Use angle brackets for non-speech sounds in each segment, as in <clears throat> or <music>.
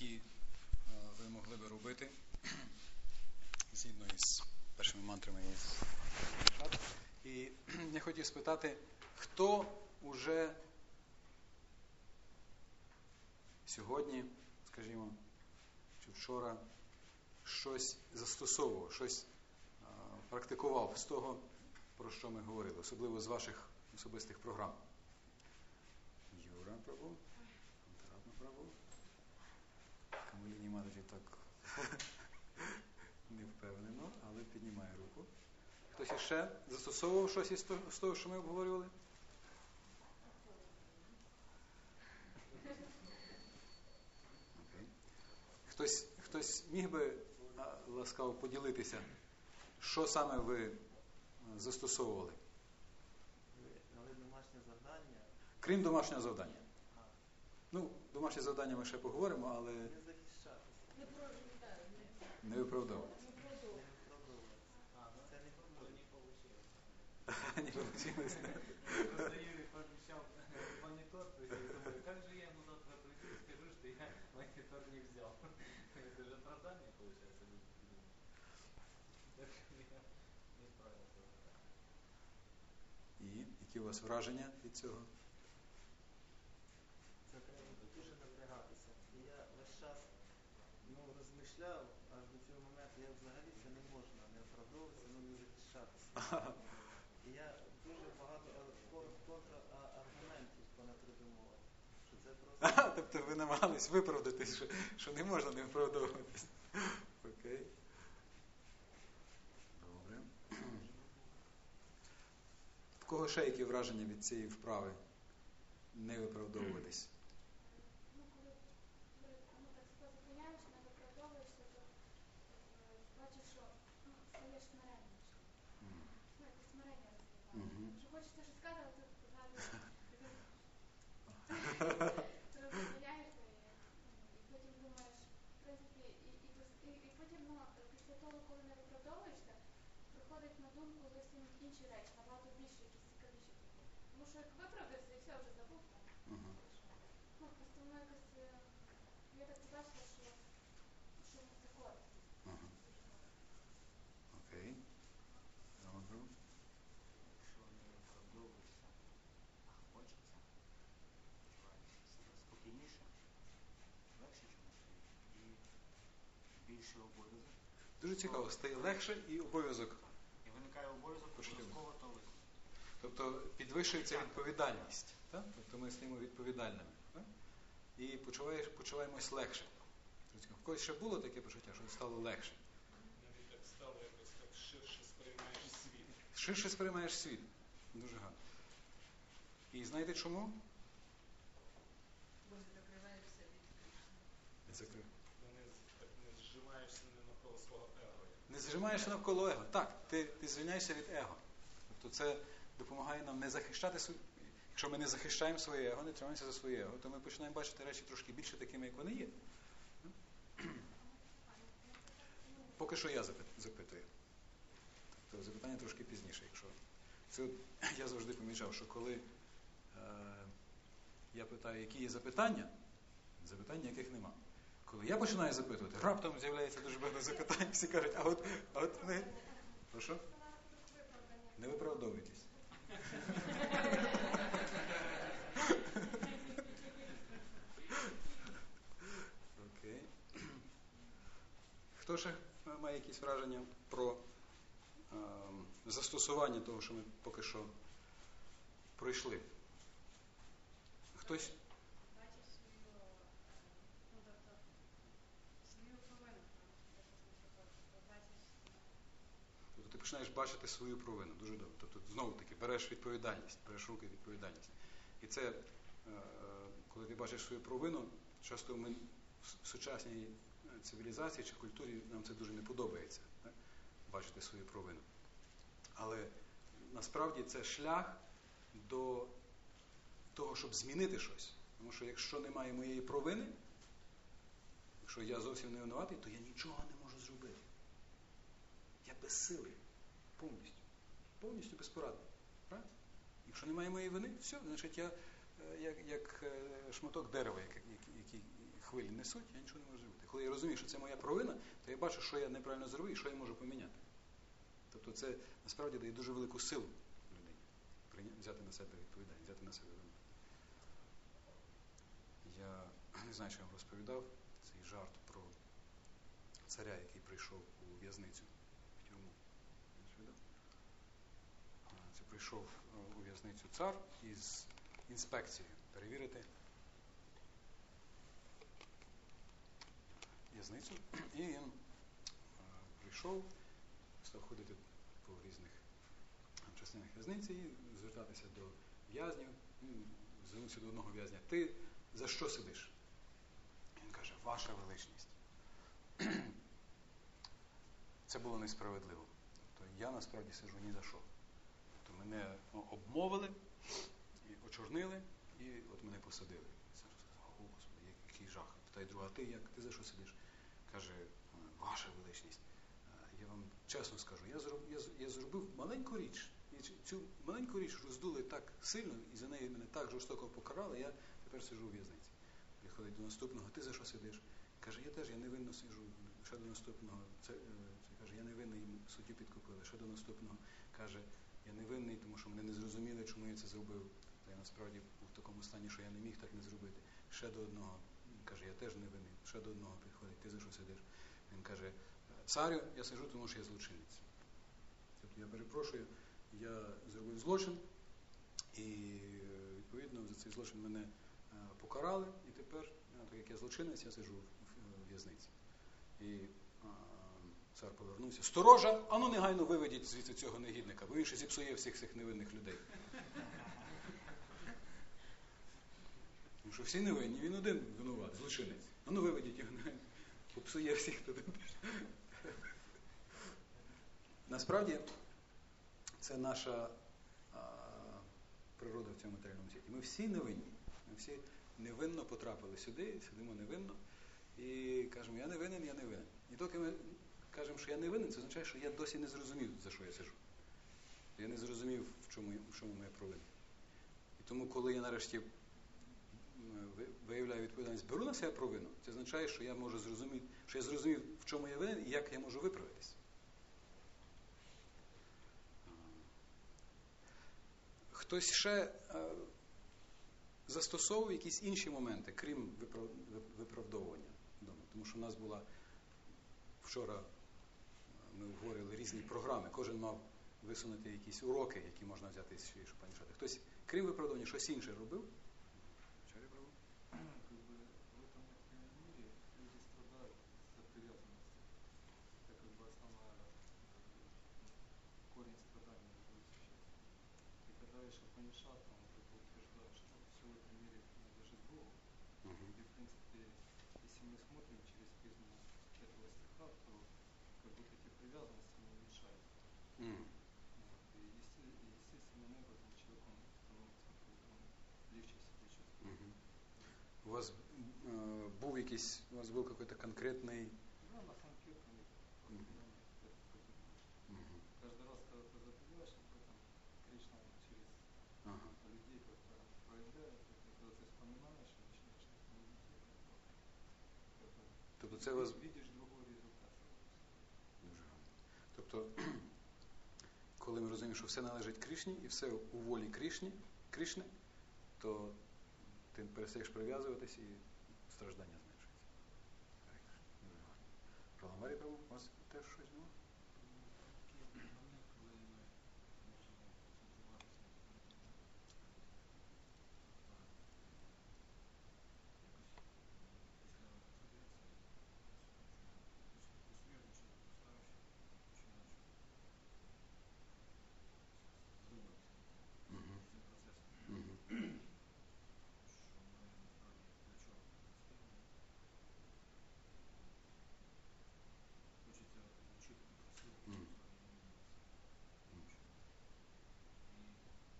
які ви могли би робити згідно із першими мантрами із І <clears throat> я хотів спитати, хто уже сьогодні, скажімо, чи вчора щось застосовував, щось практикував з того, про що ми говорили, особливо з ваших особистих програм. Юра Прабу, Антаратна Прабу. Камеліні Мададжі так <laughs> не впевнено, але піднімає руку. Хтось іще застосовував щось із того, що ми обговорювали? Хтось хтось міг би ласкаво поділитися, що саме ви застосовували? Але домашнє завдання. Крім домашнього завдання. Ну, домашнє завдання ми ще поговоримо, але Не захищатися. не виправдовувати. Не виправдовуватися. Це не виправдовуватися. Не получилось. Просто Юрий пообещал монитор, то думаю, как же я ему завтра приду и скажу, что я монитор не взял. Это же оправдание получается. Так что я не справился. І які у вас враження від цього? Це треба дуже напрягатися. І я весь час ну, розмишляв аж до цього моменту, як взагалі це не можна не оправдовуватися, ну не захищатися. І я дуже багато контраргументів понапридумував. Що Тобто ви намагались виправдатись, що, що не можна не виправдовуватись. Окей. Добре. В кого ще які враження від цієї вправи? Не виправдовуватись. Ну, коли перед- ну, так себе зупиняєш, не виправдовуєшся, то е, бачиш, що ну, стаєш смиреннішим. М. Ну, якось смирення розвивається. Мгм. Що хочеться щось сказати, але тут згадуєш, ти розмовляєшся і, ну, і потім думаєш, в принципі, і, і, пос- і, і потім, ну, після того, коли не виправдовуєшся, приходить на думку зовсім інші речі, набагато більше, якісь цікавіші такі. Тому що як виправдався і все, вже забув там. Мгм. Ну, просто воно якось, е, я так побачила, що, що це користь. Ага. Окей. Добре. Якщо не виправдовуєшся, а хочеться, почуваєш себе спокійніше, легше чомусь і більше обов'язок. Дуже цікаво, стає легше і обов'язок. Виникає обов'язок обов'язково то виконати. Тобто підвищується відповідальність. Так? Тобто ми стаємо відповідальними. Так? І почуваєш, почуваємось легше. В когось ще було таке почуття, що стало легше. Навіть так стало якось так ширше сприймаєш світ. Ширше сприймаєш світ. Дуже гарно. І знаєте чому? Бо закриваєшся від закрив. Ти не, з- так не зжимаєшся не навколо свого его. як Не зжимаєшся навколо его. Так, ти, ти звільняєшся від его. Тобто це допомагає нам не захищати. Якщо ми не захищаємо своє его, не тримаємося за своє его, то ми починаємо бачити речі трошки більше такими, як вони є. <clears throat> Поки що я запитую. Тобто запитання трошки пізніше, якщо. Це <clears throat> я завжди помічав, що коли е, я питаю, які є запитання, запитань ніяких нема. Коли я починаю запитувати, раптом з'являється дуже багато запитань, всі кажуть, а от, а от не. Прошу? Не виправдовуйтесь. Окей. Хто ще має якісь враження про е, застосування того, що ми поки що пройшли? Хтось? бачиш свою, е, ну, тобто, свою провину, те, що ти хочеш, то бачиш, Тобто ти починаєш бачити свою провину дуже добре. Тобто знову таки береш відповідальність, береш руки відповідальність. І це, е, коли ти бачиш свою провину, часто ми в сучасній е, цивілізації чи культурі нам це дуже не подобається, так? бачити свою провину. Але насправді це шлях до того, щоб змінити щось. Тому що якщо немає моєї провини, якщо я зовсім не винуватий, то я нічого не можу зробити. Я безсилий. Повністю. Повністю безпорадний. Правильно? Якщо немає моєї вини, все, значить я е, як, як е, шматок дерева, який, хвилі несуть, я нічого не можу зробити. Коли я розумію, що це моя провина, то я бачу, що я неправильно зробив і що я можу поміняти. Тобто це насправді дає дуже велику силу людині взяти на себе відповідальність, взяти на себе вину. Я не знаю, чи я вам розповідав цей жарт про царя, який прийшов у в'язницю в тюрму. Не розповідав? А, Це прийшов е, у в'язницю цар із інспекцією перевірити в'язницю. І він е, прийшов, став ходити по різних е, частинах в'язниці і звертатися до в'язнів. Звернувся до одного в'язня. Ти за що сидиш? Він каже, ваша величність. <clears throat> Це було несправедливо. Тобто я насправді сиджу ні за що. Мене обмовили, і очорнили, і от мене посадили. Цар сказав, Господи, який жах. Питає друга, ти як? Ти за що сидиш? Каже, ваша величність. е, Я вам чесно скажу, я зроб, я, я зробив маленьку річ. І цю- маленьку річ роздули так сильно, і за неї мене так жорстоко покарали, я тепер сиджу у в'язниці. Приходить до наступного, ти за що сидиш? Каже, я теж я невинно сиджу. Ще до наступного, це, е, це каже, я невинний, суддю підкупили. Ще до наступного каже, я невинний, тому що мене не зрозуміли, чому я це зробив. Та я насправді був в такому стані, що я не міг так не зробити. Ще до одного Він каже, я теж невинний. Ще до одного підходить, ти за що сидиш? Він каже, царю, я сиджу, тому що я злочинець. Тобто я перепрошую, я зробив злочин, і відповідно за цей злочин мене е, покарали, і тепер, е, так як я злочинець, я сиджу в в'язниці. І цар повернувся. Сторожа, ану негайно виведіть звідси цього негідника, бо він ще зіпсує всіх цих невинних людей. Тому що всі невинні, він один винуват, злочинець. Ану виведіть його негайно. Попсує всіх туди. Насправді, це наша а, природа в цьому матеріальному світі. Ми всі невинні. Ми всі невинно потрапили сюди, сидимо невинно і кажемо, я не винен, я не винен. І доки ми кажемо, що я не винен, це означає, що я досі не зрозумів, за що я сижу. Я не зрозумів, в чому, в чому моя провина. І тому, коли я нарешті виявляю відповідальність, беру на себе провину, це означає, що я можу зрозуміти, що я зрозумів, в чому я винен і як я можу виправитись. Хтось ще е, застосовував якісь інші моменти, крім виправдовування. Тому що в нас була вчора ми обговорювали різні програми, кожен мав висунути якісь уроки, які можна взяти з Шупанішати. Хтось, крім виправдання, щось інше робив. Привязанности не уменьшаются. М. Вот. И, есте- и естественным образом человек он становится он легче себя чувствует. Мгм. У вас е, був якийсь, у вас був якийсь конкретний. Да, на конкретном определенном это поднимаешь. Мгм. Каждый раз, когда ты забываешь об этом, Кришна через Ага. людей как-то проявляет и когда ты вспоминаешь и начинаешь медитировать, Тобто це вас видишь Тобто, <clears throat> коли ми розуміємо, що все належить Кришні і все у волі Кришні, Кришни, то ти перестаєш прив'язуватись і страждання зменшується. Про. Праламарі Прабу, у вас теж щось було? Такий момент, коли ми можемо концентруватися на пам'яті, тобто якось після концентрації усвідомлюючи, ставиш, починаєш задуматися Мгм. цим процесом, Мгм. що ми насправді для чого тут стоїмо. Хочеться звучити красиво, Мгм. насправді не мінятися.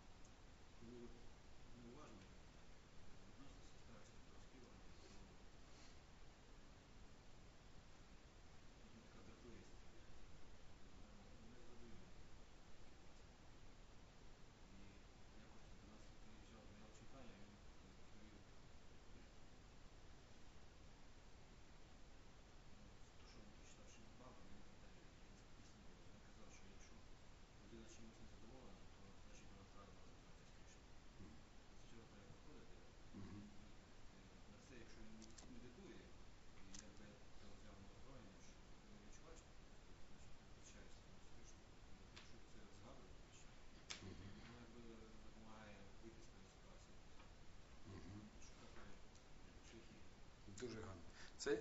Це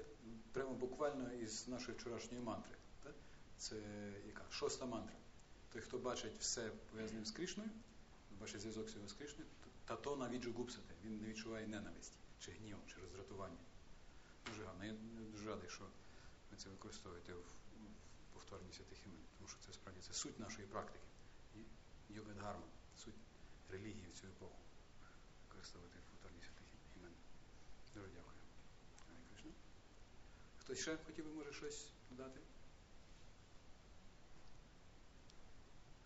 прямо буквально із нашої вчорашньої мантри. Це яка? Шоста мантра. Той, хто бачить все пов'язане з Кришною, бачить зв'язок цього з Кришною, та то навіджу гупсати. Він не відчуває ненависті, чи гнів, чи роздратування. Дуже гарно. Я дуже радий, що ви це використовуєте в, повторенні святих імен, тому що це справді це суть нашої практики. Йога суть релігії в цю епоху. Використовувати в повторенні святих імен. Дуже дякую. Хтось ще хотів би, може, щось додати?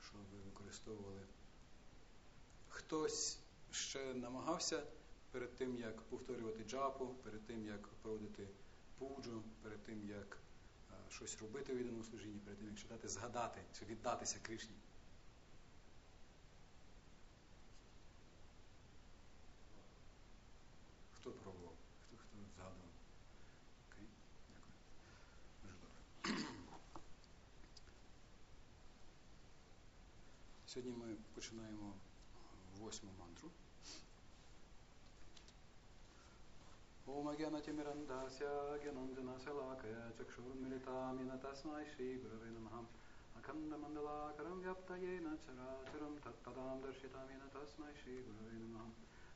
Що ви використовували? Хтось ще намагався перед тим, як повторювати джапу, перед тим, як проводити пуджу, перед тим, як щось робити в відданому служінні, перед тим, як читати, згадати чи віддатися Кришні. Хто пробував? Хто, хто згадував? Окей, дякую. Дуже добре. Сьогодні ми починаємо восьму мантру. Ома гянаті мірандася, гянанджанася лакая, чакшурміліта, мінатасмай шрі. Аканда мандала карам вяптає начарачарам таттадам даршита мінатасмай шрі гуравинамхам.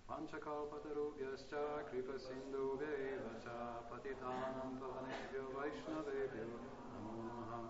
Панчакалпатаруб'ясча крипасіндубєвача патитанам паванебьо вайшнавебьо намо намахам.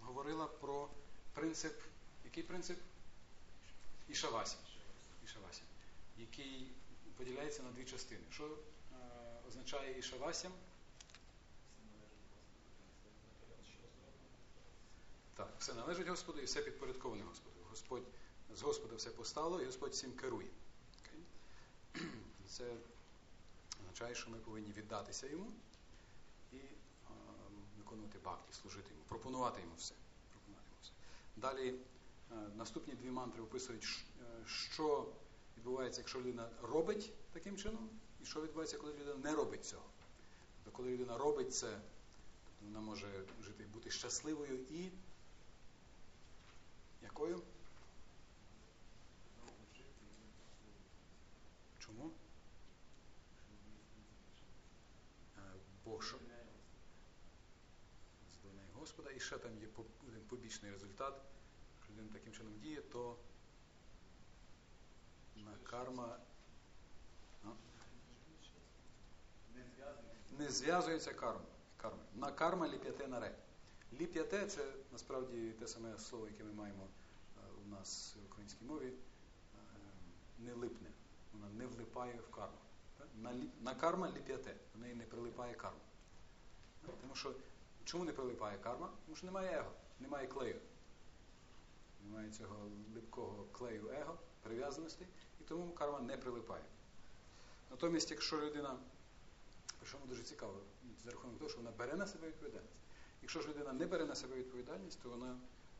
говорила про принцип, який принцип? Ішавасі. Ішавасі який поділяється на дві частини. Що е, означає Ішавасям? Так, все належить Господу і все підпорядковане Господу. Господь з Господа все постало і Господь всім керує. <clears throat> Це означає, що ми повинні віддатися йому виконувати бакті, служити йому, пропонувати йому все. Пропонувати йому все. Далі е, наступні дві мантри описують, що відбувається, якщо людина робить таким чином, і що відбувається, коли людина не робить цього. Тобто, коли людина робить це, тобто вона може жити, бути щасливою і якою? Чому? Бог що? Здоляє Господа. І ще там є побічний результат. Якщо людина таким чином діє, то на карма ну, не зв'язується карма. карма. На карма ліп'яте на ре. Ліп'яте це насправді те саме слово, яке ми маємо у нас в українській мові. Не липне. Вона не влипає в карму. На, на карма ліп'яте, до неї не прилипає карма. Тому що чому не прилипає карма? Тому що немає его, немає клею. Немає цього липкого клею его, прив'язаності, і тому карма не прилипає. Натомість, якщо людина, причому дуже цікаво, за рахунок того, що вона бере на себе відповідальність. Якщо ж людина не бере на себе відповідальність, то вона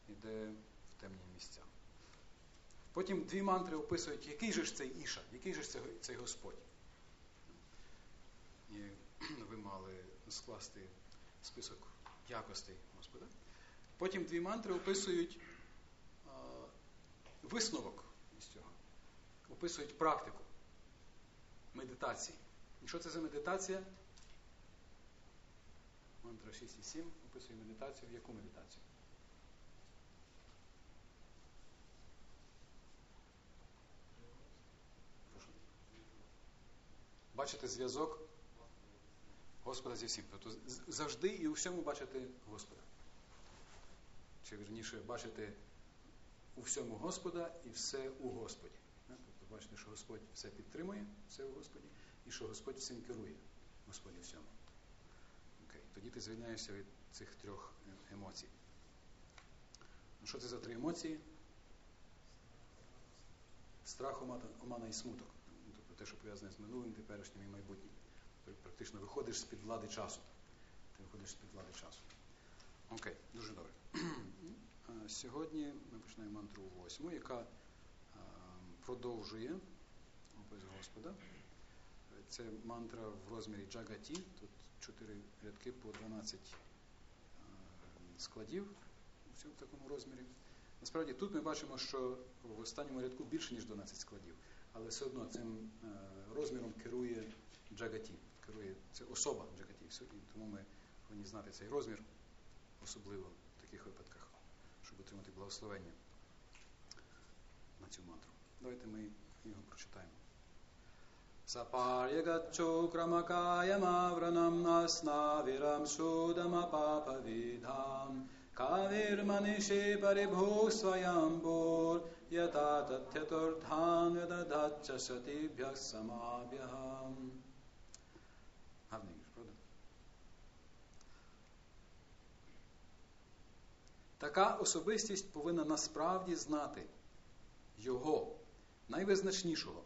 йде в темні місця. Потім дві мантри описують, який же ж цей Іша, який же ж цей, Господь. І <clears throat> ви мали скласти список якостей Господа. Потім дві мантри описують а, висновок із цього. Описують практику медитації. І що це за медитація? Мантра 6 і 7 описує медитацію. В Яку медитацію? Бачите зв'язок Господа зі всім. Тобто завжди і у всьому бачити Господа. Чи вірніше бачити у всьому Господа і все у Господі. Тобто бачите, що Господь все підтримує, все у Господі, і що Господь всім керує, Господь у всьому. Окей. Тоді ти звільняєшся від цих трьох емоцій. Ну, Що це за три емоції? Страх, омана і смуток. Тобто те, що пов'язане з минулим, теперішнім і майбутнім. Ти практично виходиш з-під влади часу. Ти виходиш з-під влади часу. Окей, дуже добре. <clears throat> Е, Сьогодні ми починаємо мантру восьму, яка е, продовжує опис Господа. Це мантра в розмірі джагаті. Тут чотири рядки по 12 е, складів у цьому такому розмірі. Насправді тут ми бачимо, що в останньому рядку більше, ніж 12 складів, але все одно цим розміром керує джагаті, керує це особа джагаті. Все- І тому ми повинні знати цей розмір, особливо в таких випадках, щоб отримати благословення на цю мантру. Давайте ми його прочитаємо. Сапар'ягачо крамакаямавранам наснавірам судамапапавідхам кавірманіші парибху сваямбур ята татятуртхан Така особистість повинна насправді знати його, найвизначнішого,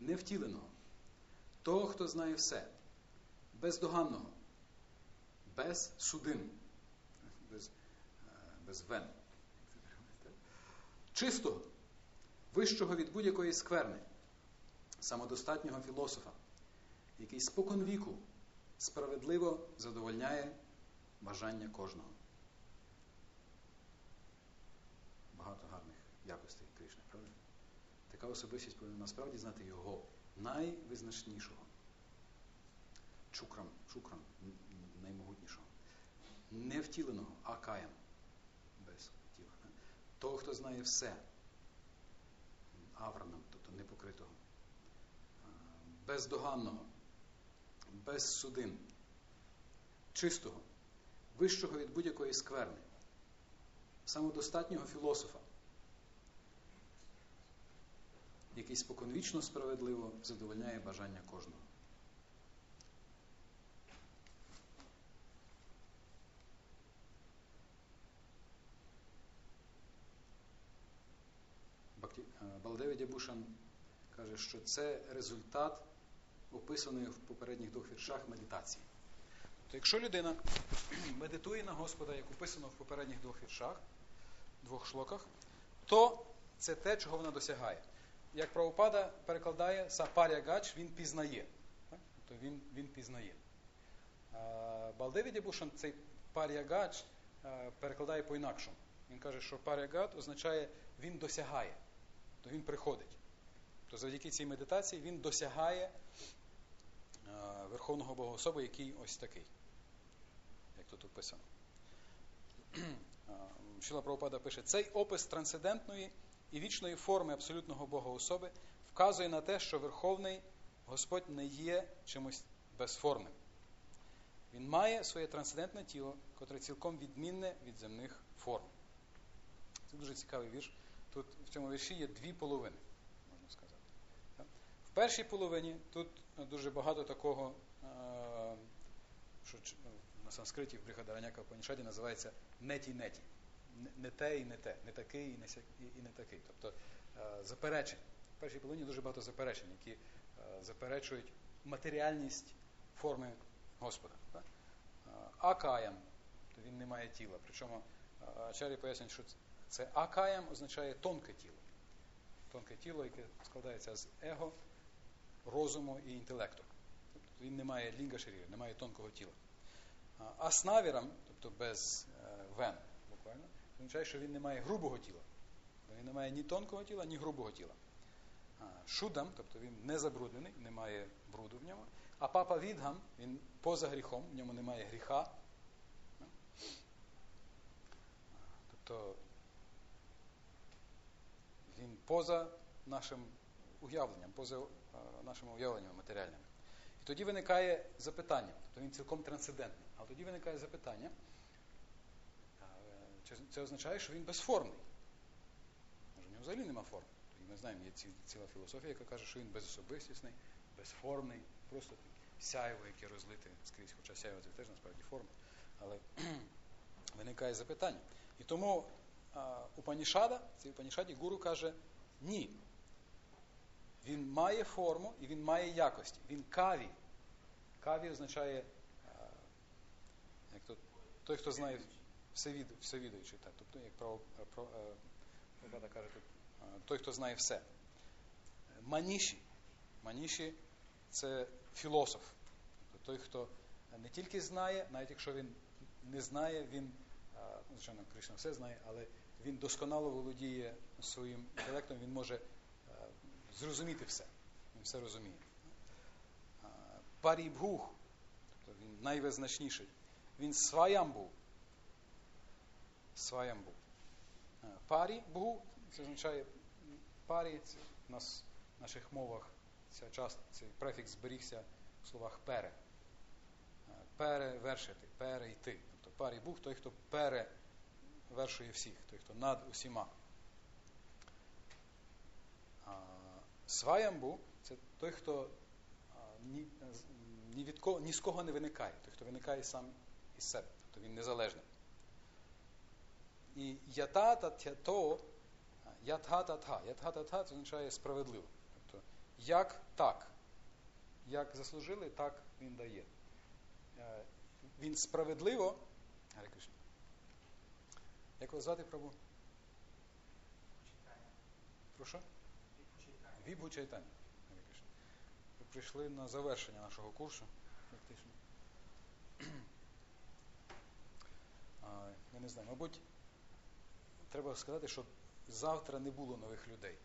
невтіленого, того, хто знає все, бездоганного, без судин, без, е, без вен, чистого, вищого від будь-якої скверни, самодостатнього філософа, який споконвіку справедливо задовольняє бажання кожного. Багато гарних якостей Кришни, правда? Така особистість повинна насправді знати його найвизначнішого. Чукрам, чукрам, н- н- наймогутнішого. Невтіленого, акаям, без тіла. Того, хто знає все. Авраном, тобто непокритого. Бездоганного, без судин, чистого, вищого від будь-якої скверни, самодостатнього філософа, який споконвічно справедливо задовольняє бажання кожного. Е, Балдеві Дябушан каже, що це результат описаної в попередніх двох віршах медитації. То якщо людина <clears throat> медитує на Господа, як описано в попередніх двох віршах, двох шлоках, то це те, чого вона досягає. Як правопада перекладає Сапаря Гач, він пізнає. Так? Тобто він, він пізнає. Балдеві Дябушан цей парягач е, перекладає по-інакшому. Він каже, що парягат означає він досягає, то він приходить. То завдяки цій медитації він досягає е, Верховного Бога особи, який ось такий, як тут описано. <clears throat> Шіла Прабхупада пише, цей опис трансцендентної і вічної форми абсолютного Бога особи вказує на те, що Верховний Господь не є чимось безформним. Він має своє трансцендентне тіло, котре цілком відмінне від земних форм. Це дуже цікавий вірш. Тут в цьому вірші є дві половини, можна сказати. В першій половині тут дуже багато такого, е, що на санскриті в Брихадараняка Упанішаді називається неті-неті. Не- те і не те, не такий і не, і, не такий. Тобто е, заперечень. В першій половині дуже багато заперечень, які е, заперечують матеріальність форми Господа. Е, то він не має тіла. Причому Ачарі пояснюють, що це- акаям означає тонке тіло. Тонке тіло, яке складається з его, розуму і інтелекту. Тобто він не має лінга шаріри, не має тонкого тіла. Аснавірам, тобто без вен, буквально, означає, що він не має грубого тіла. Він не має ні тонкого тіла, ні грубого тіла. Шудам, тобто він не забруднений, немає бруду в ньому. А папа Відгам, він поза гріхом, в ньому немає гріха. Тобто він поза нашим уявленням, поза нашими уявленнями матеріальними. І тоді виникає запитання, тобто він цілком трансцендентний. А тоді виникає запитання, це означає, що він безформний. Може, в нього взагалі нема форм. І ми знаємо, є ці- ціла філософія, яка каже, що він безособистісний, безформний, просто сяйво, яке розлите скрізь, хоча сяйво це теж насправді форма. Але <clears throat> виникає запитання. І тому Упанішада, цій Упанішаді гуру каже, ні. Він має форму і він має якості. Він каві, Каві означає як то, той, хто знає всевід, всевідуючий. Так. Тобто, як право, про, е, каже, тут, е, той, хто знає все. Маніші. Маніші це філософ. Тобто той, хто не тільки знає, навіть якщо він не знає, він, е, ну, звичайно, Кришна все знає, але він досконало володіє своїм інтелектом, він може зрозуміти все. Він все розуміє. Парібгух, тобто він найвизначніший. Він сваямбу. Сваямбу. Е, Парі бгу, це означає парі, це в нас в наших мовах ця част, цей префікс зберігся в словах пере. Е, Перевершити, перейти. Тобто парі бух той, хто перевершує всіх, той, хто над усіма. Сваямбу це той, хто ні, ні, від кого, ні з кого не виникає, той, хто виникає сам із себе, тобто він незалежний. І ята тято, ятха татха. Ятха татха це означає справедливо. Тобто, як так. Як заслужили, так він дає. Е, Він справедливо. Як вас звати Прабу? Прошу? Вібгу Чайтані. Ви прийшли на завершення нашого курсу, фактично. <clears throat> Я не знаю, мабуть, треба сказати, що завтра не було нових людей.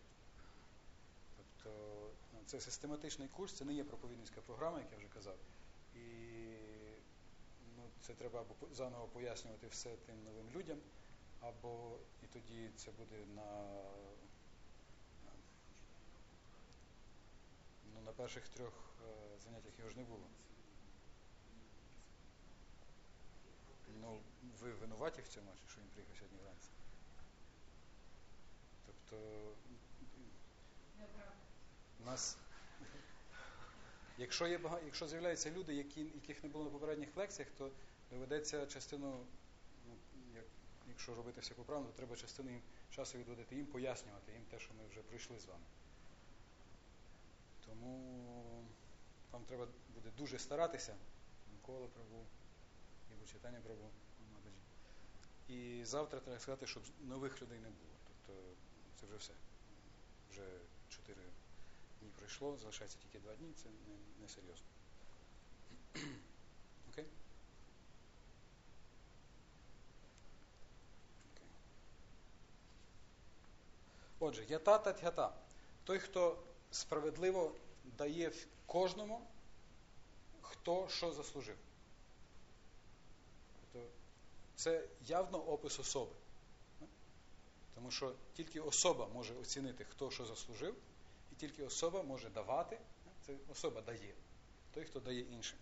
Тобто ну, це систематичний курс, це не є проповідницька програма, як я вже казав. І ну, це треба або заново пояснювати все тим новим людям, або і тоді це буде на, ну, на перших трьох е, заняттях його ж не було. Ну, ви винуваті в цьому, що він приїхав сьогодні вранці? Тобто нас, якщо, є бага... якщо з'являються люди, які... яких не було на попередніх лекціях, то доведеться частину, ну, як... якщо робити все поправно, то треба частину їм часу відводити їм, пояснювати їм те, що ми вже пройшли з вами. Тому вам треба буде дуже старатися. Микола Прабу, і читання Прабу. І завтра треба сказати, щоб нових людей не було. Тобто це вже все. Вже чотири дні пройшло, залишається тільки два дні, це не, не серйозно. <clears throat> Окей? Окей. Отже, ята та тята. Той, хто справедливо дає кожному, хто що заслужив. Тобто це явно опис особи. Тому що тільки особа може оцінити, хто що заслужив, і тільки особа може давати. Це особа дає. Той, хто дає іншим.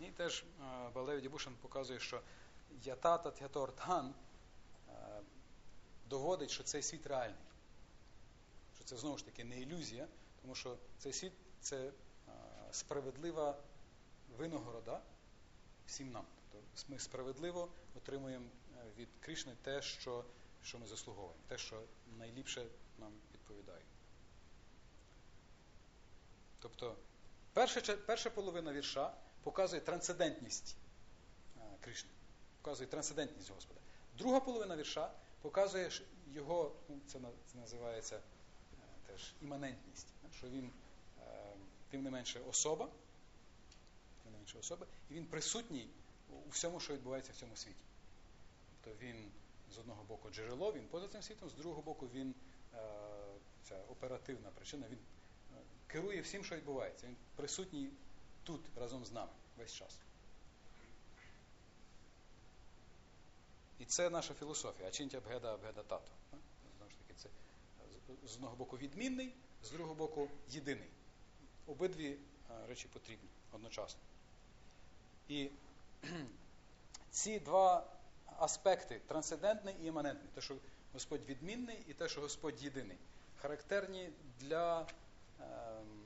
І теж е, Балев Дібушин показує, що ята та тятортан е, доводить, що цей світ реальний. Що це знову ж таки не ілюзія, тому що цей світ це е, справедлива винагорода всім нам. Тобто ми справедливо отримуємо е, від Кришни те, що, що ми заслуговуємо, те, що найліпше нам відповідає. Тобто, перша, перша половина вірша показує трансцендентність е, Кришни, показує трансцендентність Господа. Друга половина вірша показує його, ну, це, називається е, теж іманентність, е, що він тим не менше особа, тим не менше особа, і він присутній у всьому, що відбувається в цьому світі. Тобто він з одного боку джерело, він поза цим світом, з другого боку він е, ця оперативна причина, він е, керує всім, що відбувається. Він присутній тут разом з нами весь час. І це наша філософія. Ачинтя бгеда абгеда тато. Знову ж таки, це з- одного боку відмінний, з другого боку єдиний. Обидві е, речі потрібні одночасно. І <clears throat> ці два аспекти трансцендентний і іманентний, те, що Господь відмінний, і те, що Господь єдиний, характерні для ем,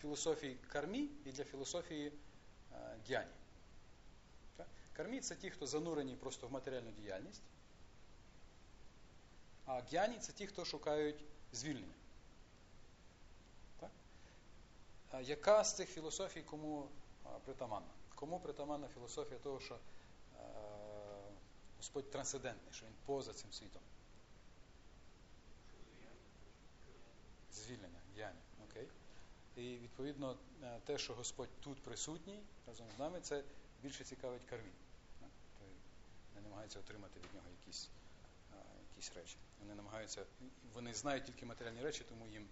філософії кармі і для філософії е, гьяні. Кармі це ті, хто занурені просто в матеріальну діяльність, а гьяні це ті, хто шукають звільнення. Так? яка з цих філософій кому притаманна? Кому притаманна філософія того, що е, Господь трансцендентний, що він поза цим світом? Звільнення, діяння. Окей. І відповідно е, те, що Господь тут присутній разом з нами, це більше цікавить кармі. Так? Той Не намагаються отримати від нього якісь, якісь речі. Вони намагаються, вони знають тільки матеріальні речі, тому їм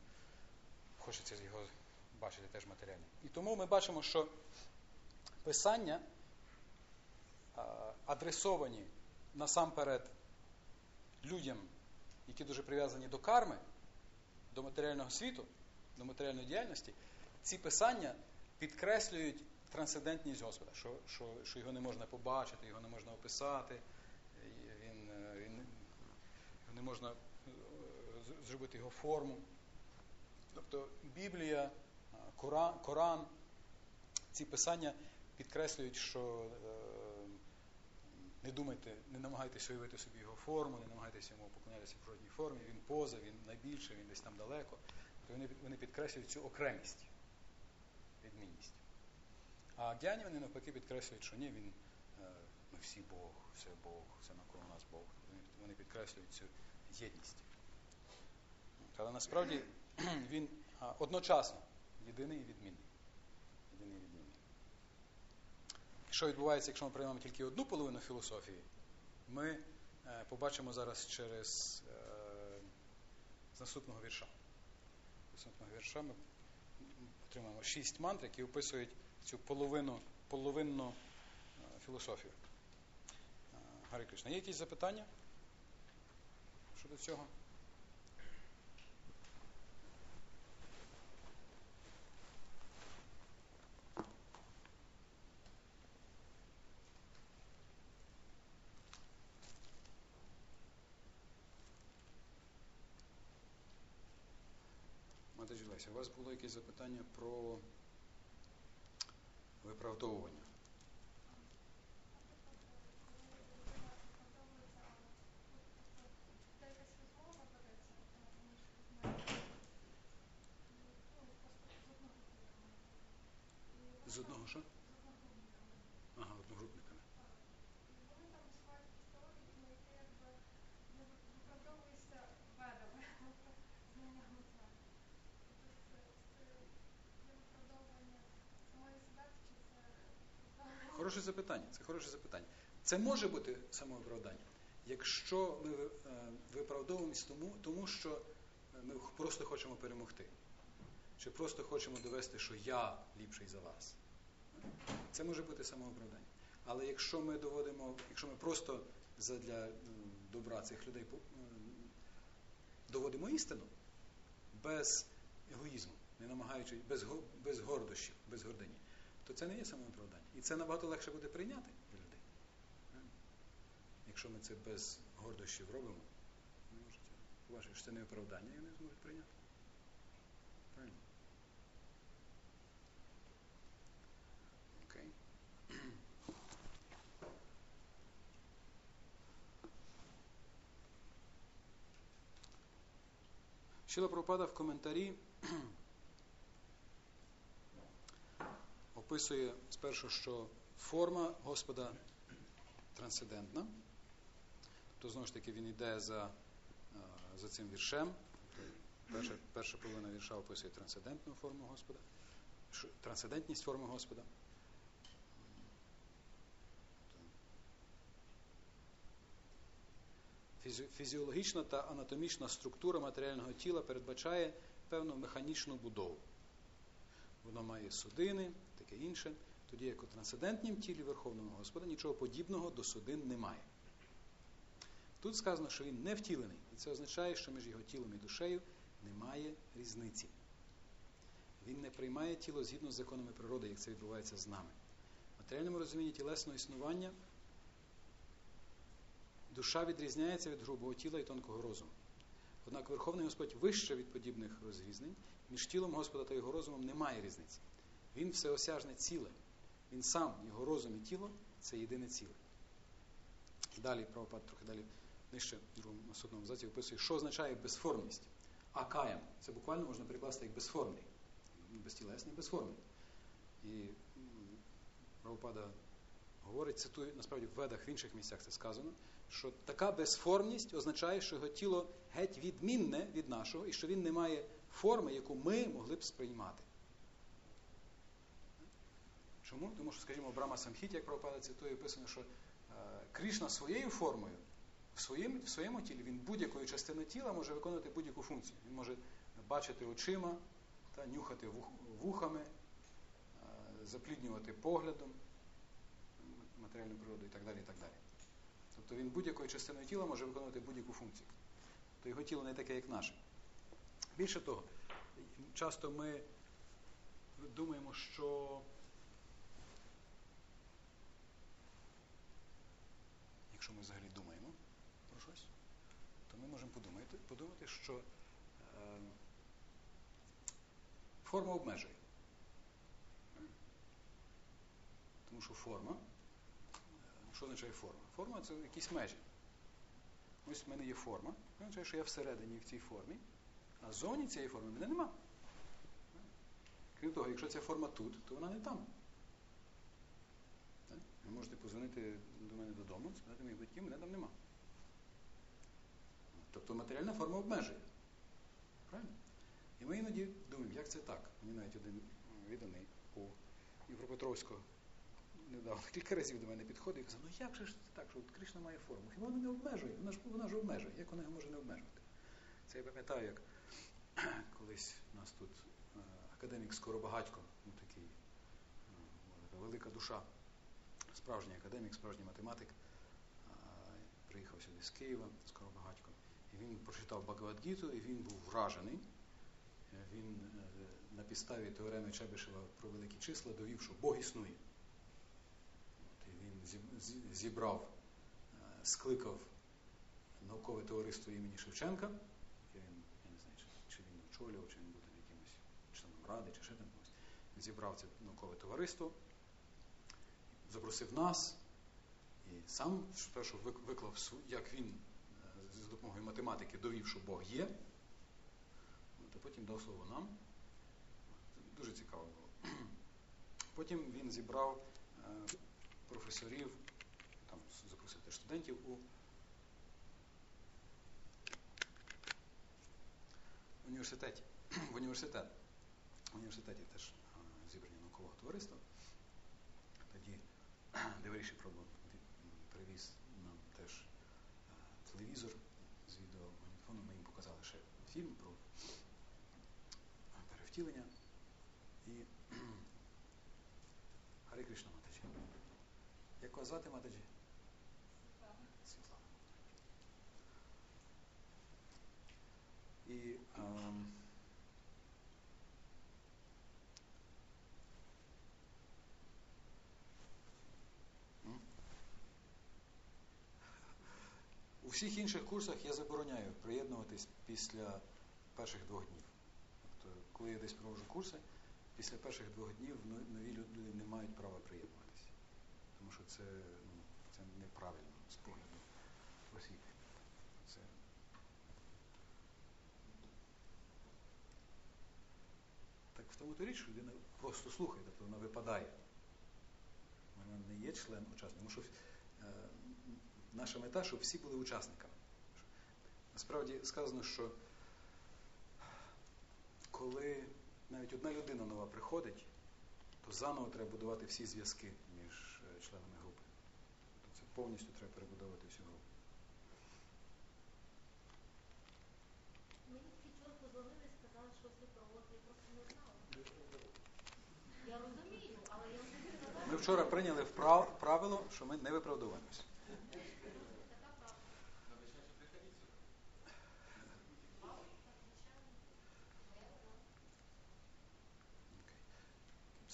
хочеться його бачити теж матеріальним. І тому ми бачимо, що писання адресовані насамперед людям, які дуже прив'язані до карми, до матеріального світу, до матеріальної діяльності, ці писання підкреслюють трансцендентність Господа, що, що, що його не можна побачити, його не можна описати, він, він, не можна е, зробити його форму. Тобто Біблія, е, Коран, Коран ці писання підкреслюють, що е, не думайте, не намагайтеся уявити собі його форму, не намагайтеся йому поклонятися в жодній формі, він поза, він найбільше, він десь там далеко. То вони, вони підкреслюють цю окремість, відмінність. А гяні вони навпаки підкреслюють, що ні, він е, ми всі Бог, все Бог, все навколо нас Бог. Вони, підкреслюють цю єдність. Але насправді <clears throat> він одночасно єдиний і відмінний. Єдиний і відмінний. Що відбувається, якщо ми приймемо тільки одну половину філософії, ми е, побачимо зараз через е, з наступного вірша. З наступного вірша ми отримаємо шість мантр, які описують цю половину, половинну е, філософію. Гарі Кришна, є якісь запитання щодо цього? Матаджі у вас було якесь запитання про виправдовування. З одного що? Ага, одногрупниками. Вони там свої історії, ну, яке якби не виправдовуєшся ведами, знаннями знань. Тобто це, це є виправдовування самої себе, чи це виправдовування? Хороше запитання. Це хороше запитання. Це може бути самовиправдання, якщо ми е, виправдовуємось тому, тому що е, ми просто хочемо перемогти. Чи просто хочемо довести, що я ліпший за вас. Це може бути самовиправдання. Але якщо ми доводимо, якщо ми просто задля м, добра цих людей доводимо істину без егоїзму, не намагаючись без, без гордощів, без гордині, то це не є самовиправдання. І це набагато легше буде прийняти для людей. Якщо ми це без гордощів робимо, вони можуть побачити, що це не виправдання, і вони зможуть прийняти. Правильно? Окей. Шіла Пропада в коментарі описує спершу, що форма Господа трансцендентна. Тобто, знову ж таки, він йде за, е, за цим віршем. Перша, перша половина вірша описує трансцендентну форму Господа, трансцендентність форми Господа. Фізіологічна та анатомічна структура матеріального тіла передбачає певну механічну будову. Воно має судини, таке інше. Тоді як у трансцендентнім тілі Верховного Господа нічого подібного до судин немає. Тут сказано, що він не втілений, і це означає, що між його тілом і душею немає різниці. Він не приймає тіло згідно з законами природи, як це відбувається з нами. В матеріальному розумінні тілесного існування душа відрізняється від грубого тіла і тонкого розуму. Однак Верховний Господь вище від подібних розрізнень, між тілом Господа та його розумом немає різниці. Він всеосяжне ціле. Він сам, його розум і тіло це єдине ціле. І Далі правопад трохи далі нижче в другому наступному абзаці описує, що означає безформність. Акаям. Це буквально можна перекласти як безформний. безтілесні, безформні. І м, Прабхупада говорить, цитує, насправді в ведах в інших місцях це сказано, що така безформність означає, що його тіло геть відмінне від нашого, і що він не має форми, яку ми могли б сприймати. Чому? Тому що, скажімо, Брама Самхіті, як Прабхупада цитує, описано, що е, Кришна своєю формою в своєму, в своєму тілі він будь-якою частиною тіла може виконувати будь-яку функцію. Він може бачити очима, та, нюхати вухами, е, запліднювати поглядом матеріальну природу і так далі. і так далі. Тобто він будь-якою частиною тіла може виконувати будь-яку функцію. То його тіло не таке, як наше. Більше того, часто ми думаємо, що якщо ми взагалі думаємо про щось, то ми можемо подумати, подумати що е, форма обмежує. Тому що форма, е, що означає форма? Форма це якісь межі. Ось в мене є форма, це означає, що я всередині в цій формі, а ззовні цієї форми мене нема. Крім того, якщо ця форма тут, то вона не там. Ви можете позвонити до мене додому, сказати моїх батьків, мене там нема. Тобто матеріальна форма обмежує. Правильно? І ми іноді думаємо, як це так? Мені навіть один відданий у Дніпропетровську недавно кілька разів до мене підходив і казав, ну як же ж це так, що от Кришна має форму? Хіба вона не обмежує? Вона ж, вона ж обмежує. Як вона його може не обмежувати? Це я пам'ятаю, як <clears throat> колись у нас тут е, академік Скоробагатько, ну такий е, велика душа, справжній академік, справжній математик, приїхав сюди з Києва, Скоробагатько, і він прочитав Багавадгіту, і він був вражений. Е, Він е, на підставі теореми Чебишева про великі числа довів, що Бог існує. І він зібрав, е, скликав наукове товариство імені Шевченка, він, я не знаю, чи, він очолював, чи він там якимось членом ради, чи ще там зібрав це наукове товариство, запросив нас, і сам спершу виклав, як він е, з допомогою математики довів, що Бог є, а потім дав слово нам. Дуже цікаво було. <clears throat> Потім він зібрав е, професорів, там запросив теж студентів у університеті. <clears throat> В університет. В університеті теж е, зібрання наукового товариства. <clears throat> Деваріші Прабу привіз нам теж е, телевізор з відеомагнітофону. Ми їм показали ще фільм про перевтілення. І <clears throat> Гарі Кришна Матаджі. Як вас звати Матаджі? Світлана. І ем, всіх інших курсах я забороняю приєднуватись після перших двох днів. Тобто, коли я десь проводжу курси, після перших двох днів нові люди не мають права приєднуватися. Тому що це, ну, це неправильно з погляду освіти. Це... Так в тому то річ, що людина просто слухає, тобто вона випадає. Вона не є член учасник. Тому що е, наша мета, щоб всі були учасниками. Насправді сказано, що коли навіть одна людина нова приходить, то заново треба будувати всі зв'язки між е, членами групи. Тобто це повністю треба перебудовувати всю групу. Мені вчора позвонили і сказали, що ви проводите, я просто не знала. Я розумію, але я не. Ми вчора прийняли правило, що ми не виправдовуємося. Така правда.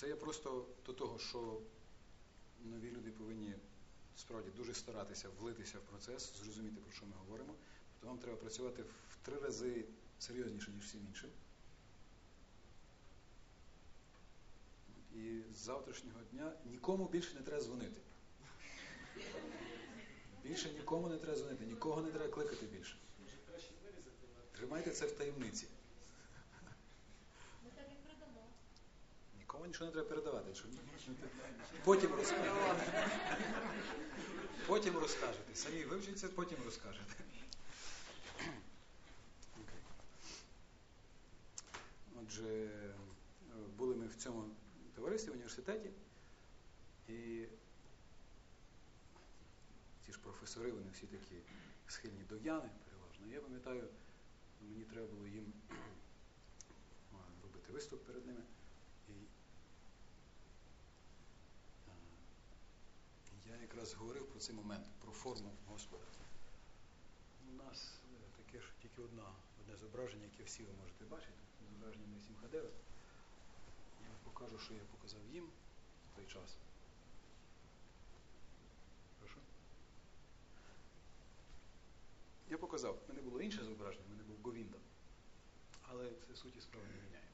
Це є просто до того, що нові люди повинні справді дуже старатися влитися в процес, зрозуміти, про що ми говоримо. Тобто вам треба працювати в три рази серйозніше, ніж всім іншим. І з завтрашнього дня нікому більше не треба дзвонити. Більше нікому не треба дзвонити, нікого не треба кликати більше. Тримайте це в таємниці. Ми так і придамо. Вам нічого не треба передавати. Щоб... Потім розкажете. Потім розкажете. Самі вивчіться, потім розкажете. Отже, були ми в цьому товаристві в університеті, і ці ж професори, вони всі такі схильні до Яни, переважно. Я пам'ятаю, мені треба було їм робити виступ перед ними. І а, я якраз говорив про цей момент, про форму Господа. У нас е, таке ж тільки одна, одне зображення, яке всі ви можете бачити. Це зображення Несім Хадева. Я вам покажу, що я показав їм в той час. Прошу. Я показав, в мене було інше зображення, в мене був Говінда. Але це суті справи не міняє.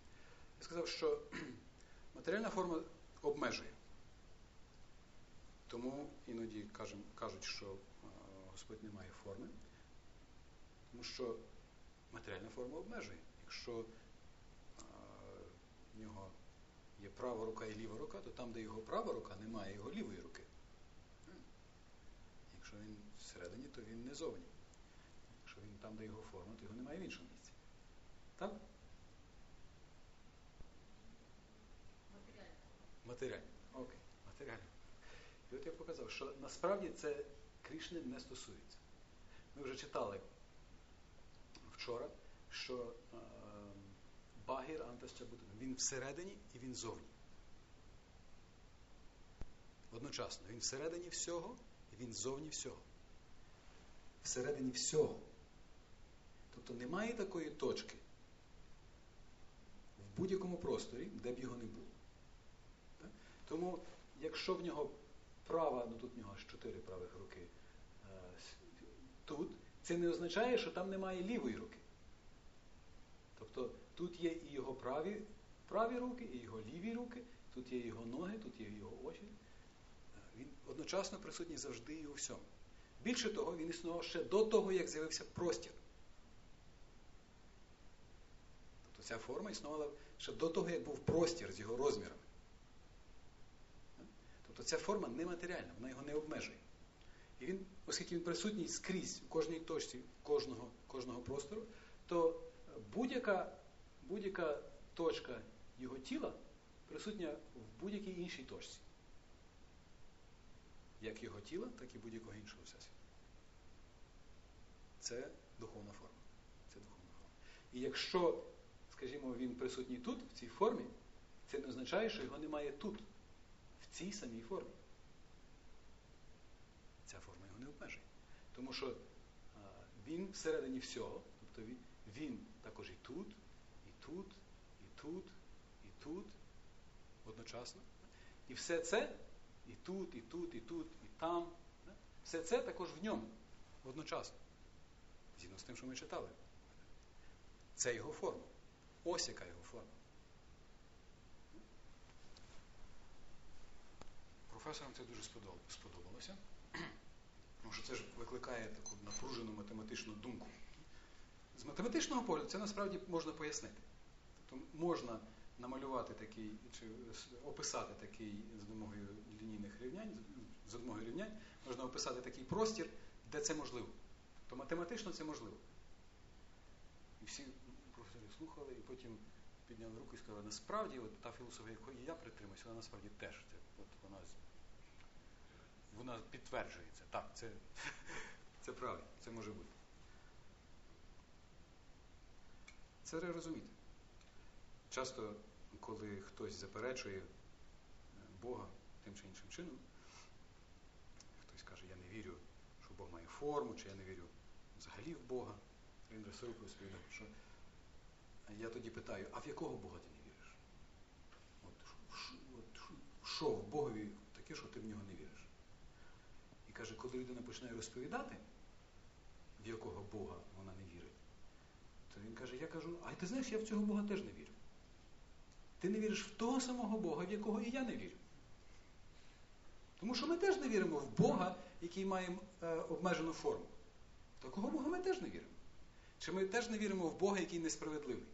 Я сказав, що <clears throat> матеріальна форма обмежує. Тому іноді кажуть, що Господь не має форми, тому що матеріальна форма обмежує. Якщо в нього є права рука і ліва рука, то там, де його права рука, немає його лівої руки. Якщо він всередині, то він не зовні. Якщо він там, де його форма, то його немає в іншому місці. Так? Матеріально. Матеріально. Окей, матеріально. І от я показав, що насправді це Крішни не стосується. Ми вже читали вчора, що е, Багір Антасчабутин, він всередині і він зовні. Одночасно. Він всередині всього і він зовні всього. Всередині всього. Тобто немає такої точки в будь-якому просторі, де б його не було. Так? Тому, якщо в нього права, ну тут в нього аж чотири правих руки е, тут, це не означає, що там немає лівої руки. Тобто тут є і його праві, праві руки, і його ліві руки, тут є його ноги, тут є його очі. Е, Він одночасно присутній завжди і у всьому. Більше того, він існував ще до того, як з'явився простір. Тобто ця форма існувала ще до того, як був простір з його розмірами. Тобто ця форма нематеріальна, вона його не обмежує. І він, оскільки він присутній скрізь у кожній точці кожного, кожного простору, то будь-яка будь-яка точка його тіла присутня в будь-якій іншій точці. Як його тіла, так і будь-якого іншого всесвіту. Це духовна форма. Це духовна форма. І якщо, скажімо, він присутній тут, в цій формі, це не означає, що його немає тут, цій самій формі. Ця форма його не обмежує. Тому що він всередині всього, тобто він, він також і тут, і тут, і тут, і тут, одночасно. І все це, і тут, і тут, і тут, і там, все це також в ньому одночасно. Згідно з тим, що ми читали. Це його форма. Ось яка його форма. Професорам це дуже сподобалося, <clears throat> тому що це ж викликає таку напружену математичну думку. З математичного погляду це насправді можна пояснити. Тобто можна намалювати такий, чи описати такий за допомогою лінійних рівнянь, за допомогою рівнянь, можна описати такий простір, де це можливо. То математично це можливо. І всі професори слухали, і потім підняли руку і сказали, насправді, от та філософія, якої я притримуюся, вона насправді теж це, от вона, вона підтверджується. Так, це, це правильно, це може бути. Це треба розуміти. Часто, коли хтось заперечує Бога тим чи іншим чином, хтось каже, я не вірю, що Бог має форму, чи я не вірю взагалі в Бога, він рисує розповідає, що я тоді питаю, а в якого Бога ти не віриш? От, що в Богові таке, що ти в нього не віриш? Каже, коли людина починає розповідати, в якого Бога вона не вірить, то він каже, я кажу, а ти знаєш, я в цього Бога теж не вірю. Ти не віриш в того самого Бога, в якого і я не вірю. Тому що ми теж не віримо в Бога, який має е, обмежену форму. Такого Бога ми теж не віримо. Чи ми теж не віримо в Бога, який несправедливий?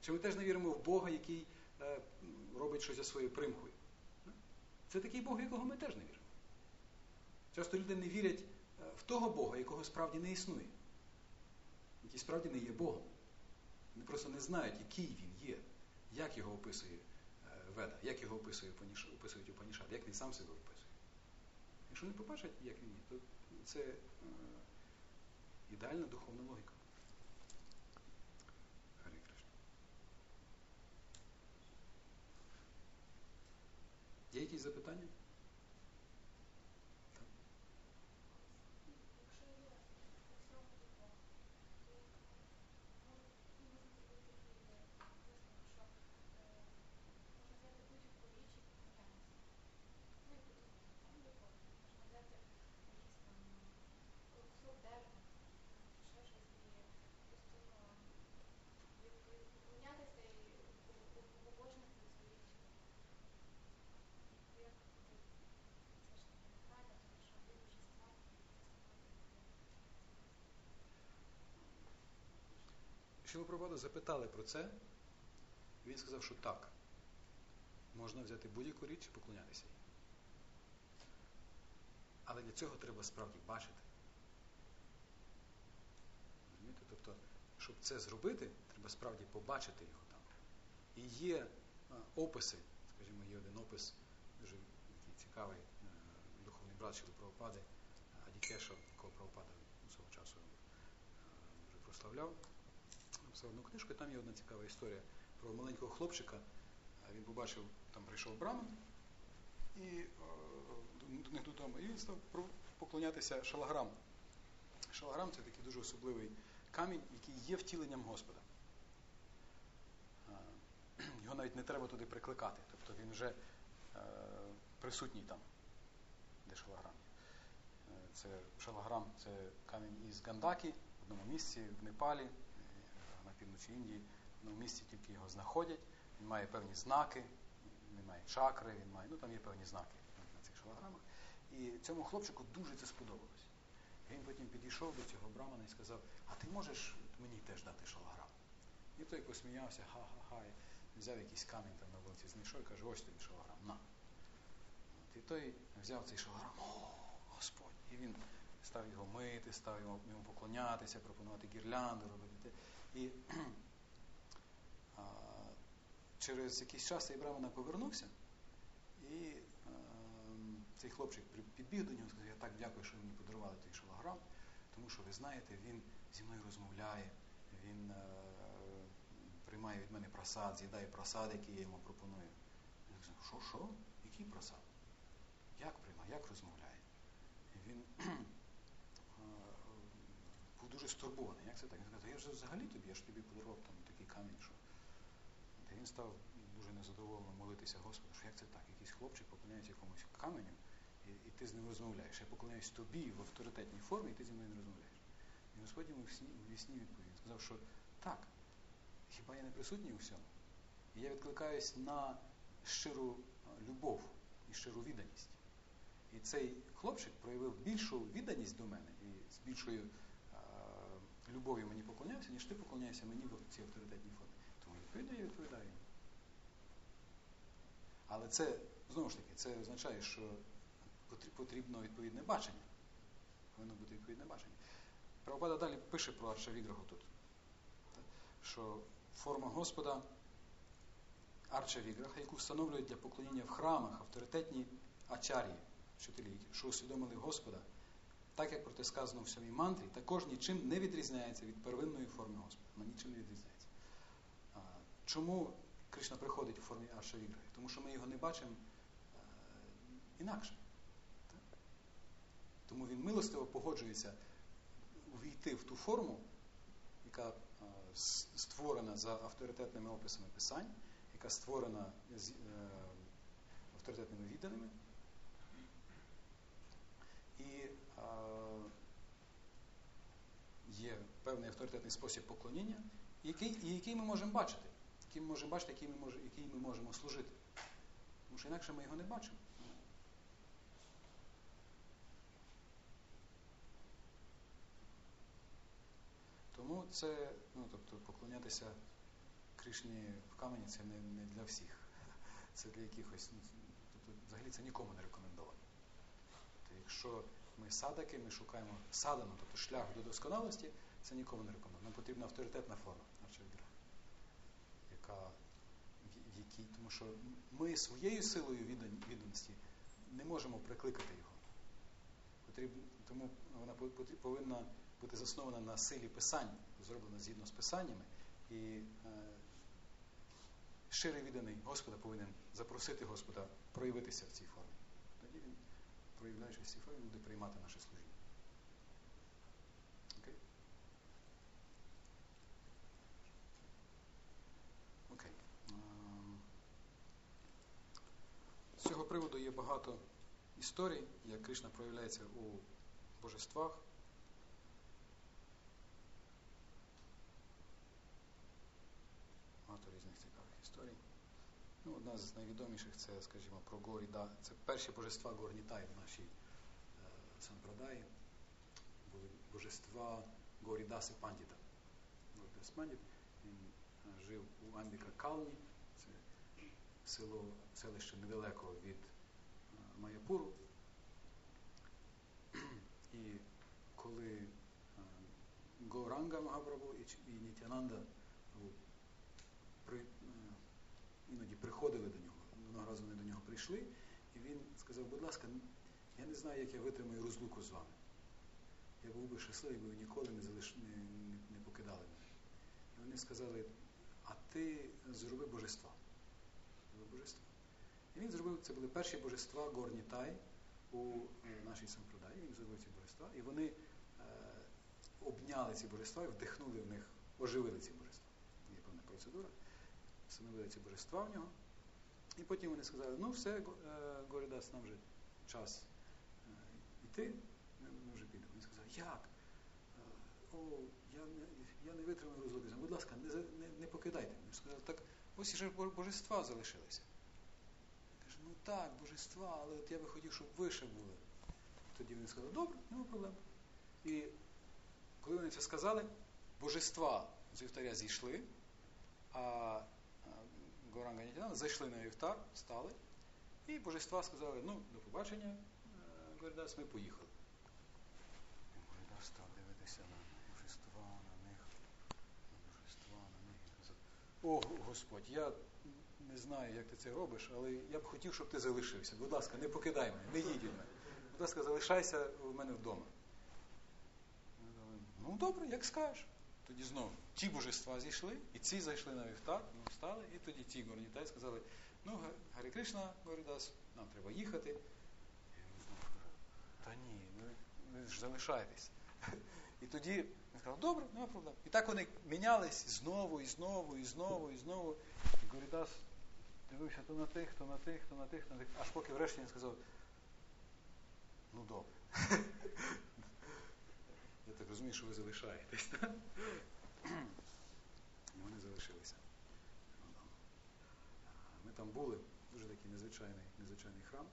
Чи ми теж не віримо в Бога, який е, робить щось за своєю примкою. Це такий Бог, в якого ми теж не віримо. Часто люди не вірять е, в того Бога, якого справді не існує, який справді не є Богом. Вони просто не знають, який він є, як його описує е, Веда, як його описують Упанішад, як він сам себе описує. Якщо не побачать, як він є, то це е, ідеальна духовна логіка. Є якісь запитання? Так. Якщо є у всьому Бог, то як може можна зробити такий е, висновок, що е, можна взяти будь-яку річ і поклонятися. Ну і подумати, там є Бог. Можна взяти якийсь там кусок дерева, чи ще щось і просто ну, від- від- поклонятися і обо- обо- обожнити цю річ. І як буде це ж таки неправильно, тому що він вже створений, Шіла Прабхупада запитали про це, і він сказав, що так. Можна взяти будь-яку річ і поклонятися їй. Але для цього треба справді бачити. Розумієте? Тобто, щоб це зробити, треба справді побачити його там. І є описи, скажімо, є один опис, дуже такий цікавий, е, духовний брат Шіли Прабхупади, Адікеша, якого Прабхупада свого часу е, дуже прославляв написав одну книжку, і там є одна цікава історія про маленького хлопчика. Він побачив, там прийшов браман і е, до- них додому, і він став поклонятися шалаграму. Шалаграм це такий дуже особливий камінь, який є втіленням Господа. <clears throat> Його навіть не треба туди прикликати, тобто він вже е, присутній там, де шалаграм. Е, Це шалаграм це камінь із Гандакі в одному місці в Непалі, півночі Індії. ну, В місці тільки його знаходять. Він має певні знаки, він має чакри, він має, ну там є певні знаки на цих шалаграмах. І цьому хлопчику дуже це сподобалось. Він потім підійшов до цього брамана і сказав, а ти можеш мені теж дати шалаграм? І той посміявся, ха-ха-ха, взяв якийсь камінь там на вулиці, знайшов і каже, ось тобі шалаграм, на. І той взяв цей шалаграм, о, Господь. І він став його мити, став йому поклонятися, пропонувати гірлянду робити. І через якийсь час цей брамана повернувся, і е, цей хлопчик підбіг до нього і сказав, я так дякую, що ви мені подарували той шалаграм, тому що ви знаєте, він зі мною розмовляє, він е, приймає від мене просад, з'їдає просад, який я йому пропоную. Він сказав, що, що? Який просад? Як приймає, як розмовляє? І він дуже стурбований. Як це так? Він сказав, я ж взагалі тобі, я ж тобі подарував там такий камінь, що. Та він став дуже незадоволено молитися Господу, що як це так? Якийсь хлопчик поклоняється якомусь каменю, і, і ти з ним розмовляєш. Я поклоняюсь тобі в авторитетній формі, і ти зі мною не розмовляєш. І Господь йому в сні, відповів. Він сказав, що так, хіба я не присутній у всьому? І я відкликаюсь на щиру любов і щиру відданість. І цей хлопчик проявив більшу відданість до мене і з більшою любов'ю мені поклонявся, ніж ти поклоняєшся мені в цій авторитетній формі. Тому відповідно я відповідаю. Але це, знову ж таки, це означає, що потрібно відповідне бачення. Повинно бути відповідне бачення. Прабхупада далі пише про Арша Віграху тут, що форма Господа Арча Віграха, яку встановлюють для поклоніння в храмах авторитетні ачар'ї, вчителі, що усвідомили Господа, так як про те сказано в сьомій мантрі, також нічим не відрізняється від первинної форми Господа. Вона нічим не відрізняється. Чому Кришна приходить у формі Арша Віграхи? Тому що ми його не бачимо е, інакше. Тому він милостиво погоджується увійти в ту форму, яка е, створена за авторитетними описами писань, яка створена з е, авторитетними відданими. І є певний авторитетний спосіб поклоніння, який, і який ми можемо бачити, який ми можемо бачити, який ми, може, який ми можемо служити. Тому що інакше ми його не бачимо. Тому це, ну тобто, поклонятися Кришні в камені це не, не для всіх. це для якихось, ну, тобто взагалі це нікому не рекомендовано. Тобто, якщо ми садаки, ми шукаємо садану, тобто шлях до досконалості, це нікому не рекомендовано. Нам потрібна авторитетна форма навчання, яка в- якій, тому що ми своєю силою відданості не можемо прикликати його. Потрібно, тому вона повинна бути заснована на силі писань, зроблена згідно з писаннями. І е, щирий відданий Господа повинен запросити Господа проявитися в цій формі. Тоді він, проявляючись в цій буде приймати наше служіння. Окей? Окей. Ем, З цього приводу є багато історій, як Кришна проявляється у божествах. Багато різних цікавих історій. Ну, одна з найвідоміших це, скажімо, про Горіда. Це перші божества Горнітай в нашій е, сампрадаї. Були божества Горідаси Пандіта. Горідас Пандіт, він е, жив у Амбіка Калні, це село, селище недалеко від е, Майяпуру. І коли е, Горанга Магапрабу і, Нітянанда при, іноді приходили до нього. Одного разу вони до нього прийшли, і він сказав, будь ласка, я не знаю, як я витримаю розлуку з вами. Я був би щасливий, якби ви ніколи не, залиш... не, не, покидали мене. І вони сказали, а ти зроби божества. Зроби божества. І він зробив, це були перші божества Горнітай у е, нашій сампродаї. Він зробив ці божества, і вони е, обняли ці божества і вдихнули в них, оживили ці божества. Є певна процедура встановили ці божества в нього. І потім вони сказали, ну все, е, Горідас, нам вже час е, йти, ми вже підемо. Він сказав, як? Е, О, я не, я не витримаю вами. Будь ласка, не, не, не покидайте. Він сказав, так ось і божества залишилися. Він каже, ну так, божества, але от я би хотів, щоб ви ще були. Тоді він сказав, добре, нема проблем. І коли вони це сказали, божества з вівтаря зійшли, а а, Горанга Нітянанда зайшли на вівтар, стали, і божества сказали, ну, до побачення, е, Гордас, ми поїхали. І став дивитися на божества, на них, на божества, на них. О, Господь, я не знаю, як ти це робиш, але я б хотів, щоб ти залишився. Будь ласка, не покидай мене, не їдь від мене. Будь ласка, залишайся у мене вдома. Ну добре, як скажеш. Тоді знову ті божества зійшли, і ці зайшли на вівтар, ми встали, і тоді ті горнітай сказали, ну, Гарі Кришна, Горідас, нам треба їхати. І він знову каже, та ні, ви, ви ж залишайтесь. І тоді він сказав, добре, нема проблем. І так вони мінялись знову, і знову, і знову, і знову. І Горідас дивився то на тих, то на тих, то на тих, то на тих, аж поки врешті він сказав, ну добре. Я так розумію, що ви залишаєтесь. так? Вони залишилися. Ми там були, дуже такий незвичайний, незвичайний храм.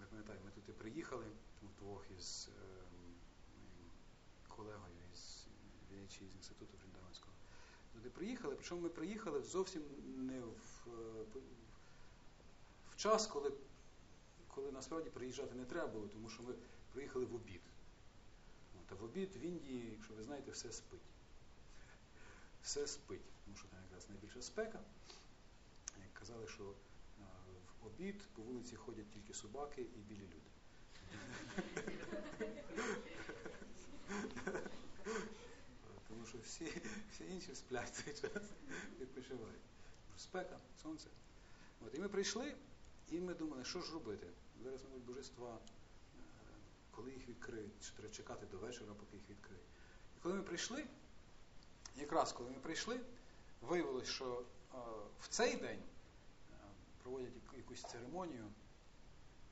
Я пам'ятаю, ми туди приїхали вдвох із е, моїм колегою із VHI, з інституту Бріндаванського. Туди приїхали, причому ми приїхали зовсім не в, е, в час, коли, коли насправді приїжджати не треба було, тому що ми приїхали в обід. В обід в Індії, якщо ви знаєте, все спить. Все спить, тому що там якраз найбільша спека. Як казали, що в обід по вулиці ходять тільки собаки і білі люди. Тому що всі, всі інші сплять цей час, відпочивають. Спека, сонце. От, і ми прийшли, і ми думали, що ж робити. Зараз, мабуть, божества, коли їх відкриють, чи треба чекати до вечора, поки їх відкриють. І коли ми прийшли, якраз коли ми прийшли, виявилось, що е, в цей день е, проводять якусь церемонію,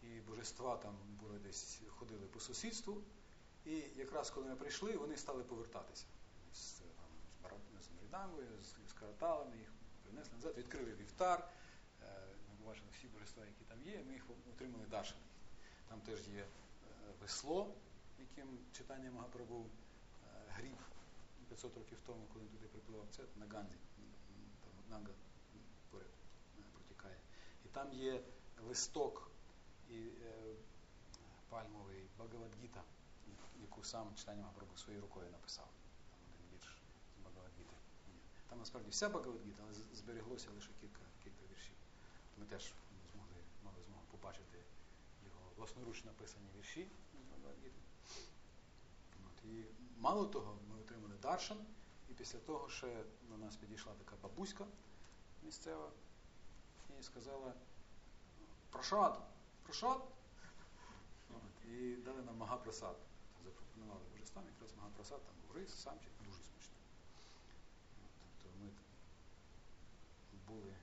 і божества там були десь ходили по сусідству. І якраз коли ми прийшли, вони стали повертатися з, е, там, з, бара- з з, караталами, їх принесли назад, відкрили вівтар. Ми побачили всі божества, які там є, ми їх отримали Даршини. Там теж є весло, яким читання Магапрабу е, гріб 500 років тому, коли він туди припливав. Це на Ганзі. Там Нага м, поряд е, протікає. там є листок і е, пальмовий Багавадгіта, яку сам читання Махапрабху своєю рукою написав. Там один вірш з Багавадгіти. Там насправді вся Багавадгіта, але збереглося лише кілька, кілька віршів. Ми теж змогли, мали змогу побачити власноруч написані вірші. От, і мало того, ми отримали даршан, і після того ще до нас підійшла така бабуська місцева і сказала прошад, прошад. От, і дали нам магапрасад. Запропонували божествам, якраз магапрасад, там був рис, самчик, дуже смачно. Тобто ми були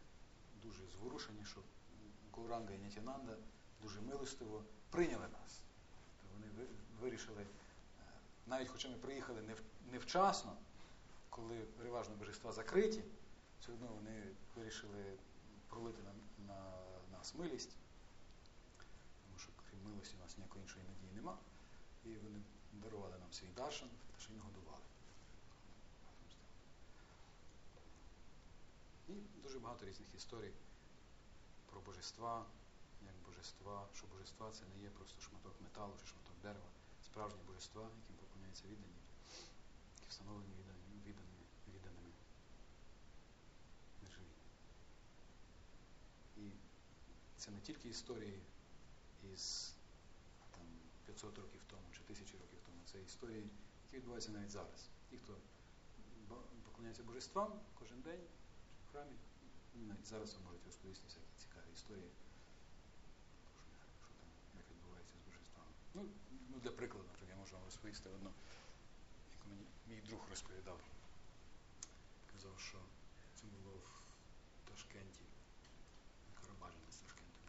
дуже зворушені, що Гауранга і Нітянанда дуже милостиво прийняли нас. Тобто вони вирішили, е, навіть хоча ми приїхали невчасно, коли переважно божества закриті, все одно вони вирішили пролити на, на нас милість, тому що крім милості у нас ніякої іншої надії нема. І вони дарували нам свій даршан, що їм годували. І дуже багато різних історій про божества, як божества, що божества це не є просто шматок металу чи шматок дерева, справжні божества, яким поклоняються віддані, які встановлені відданими, відданими, неживі. І це не тільки історії із там, 500 років тому чи тисячі років тому, це історії, які відбуваються навіть зараз. Ті, хто поклоняється божествам кожен день в храмі, навіть зараз вам можуть розповісти всякі цікаві історії, що, що там, як відбувається з божествами. Ну, ну, для прикладу, наприклад, я можу вам розповісти одну, яку мені мій друг розповідав. Казав, що це було в Ташкенті, Карабажина з Ташкенту,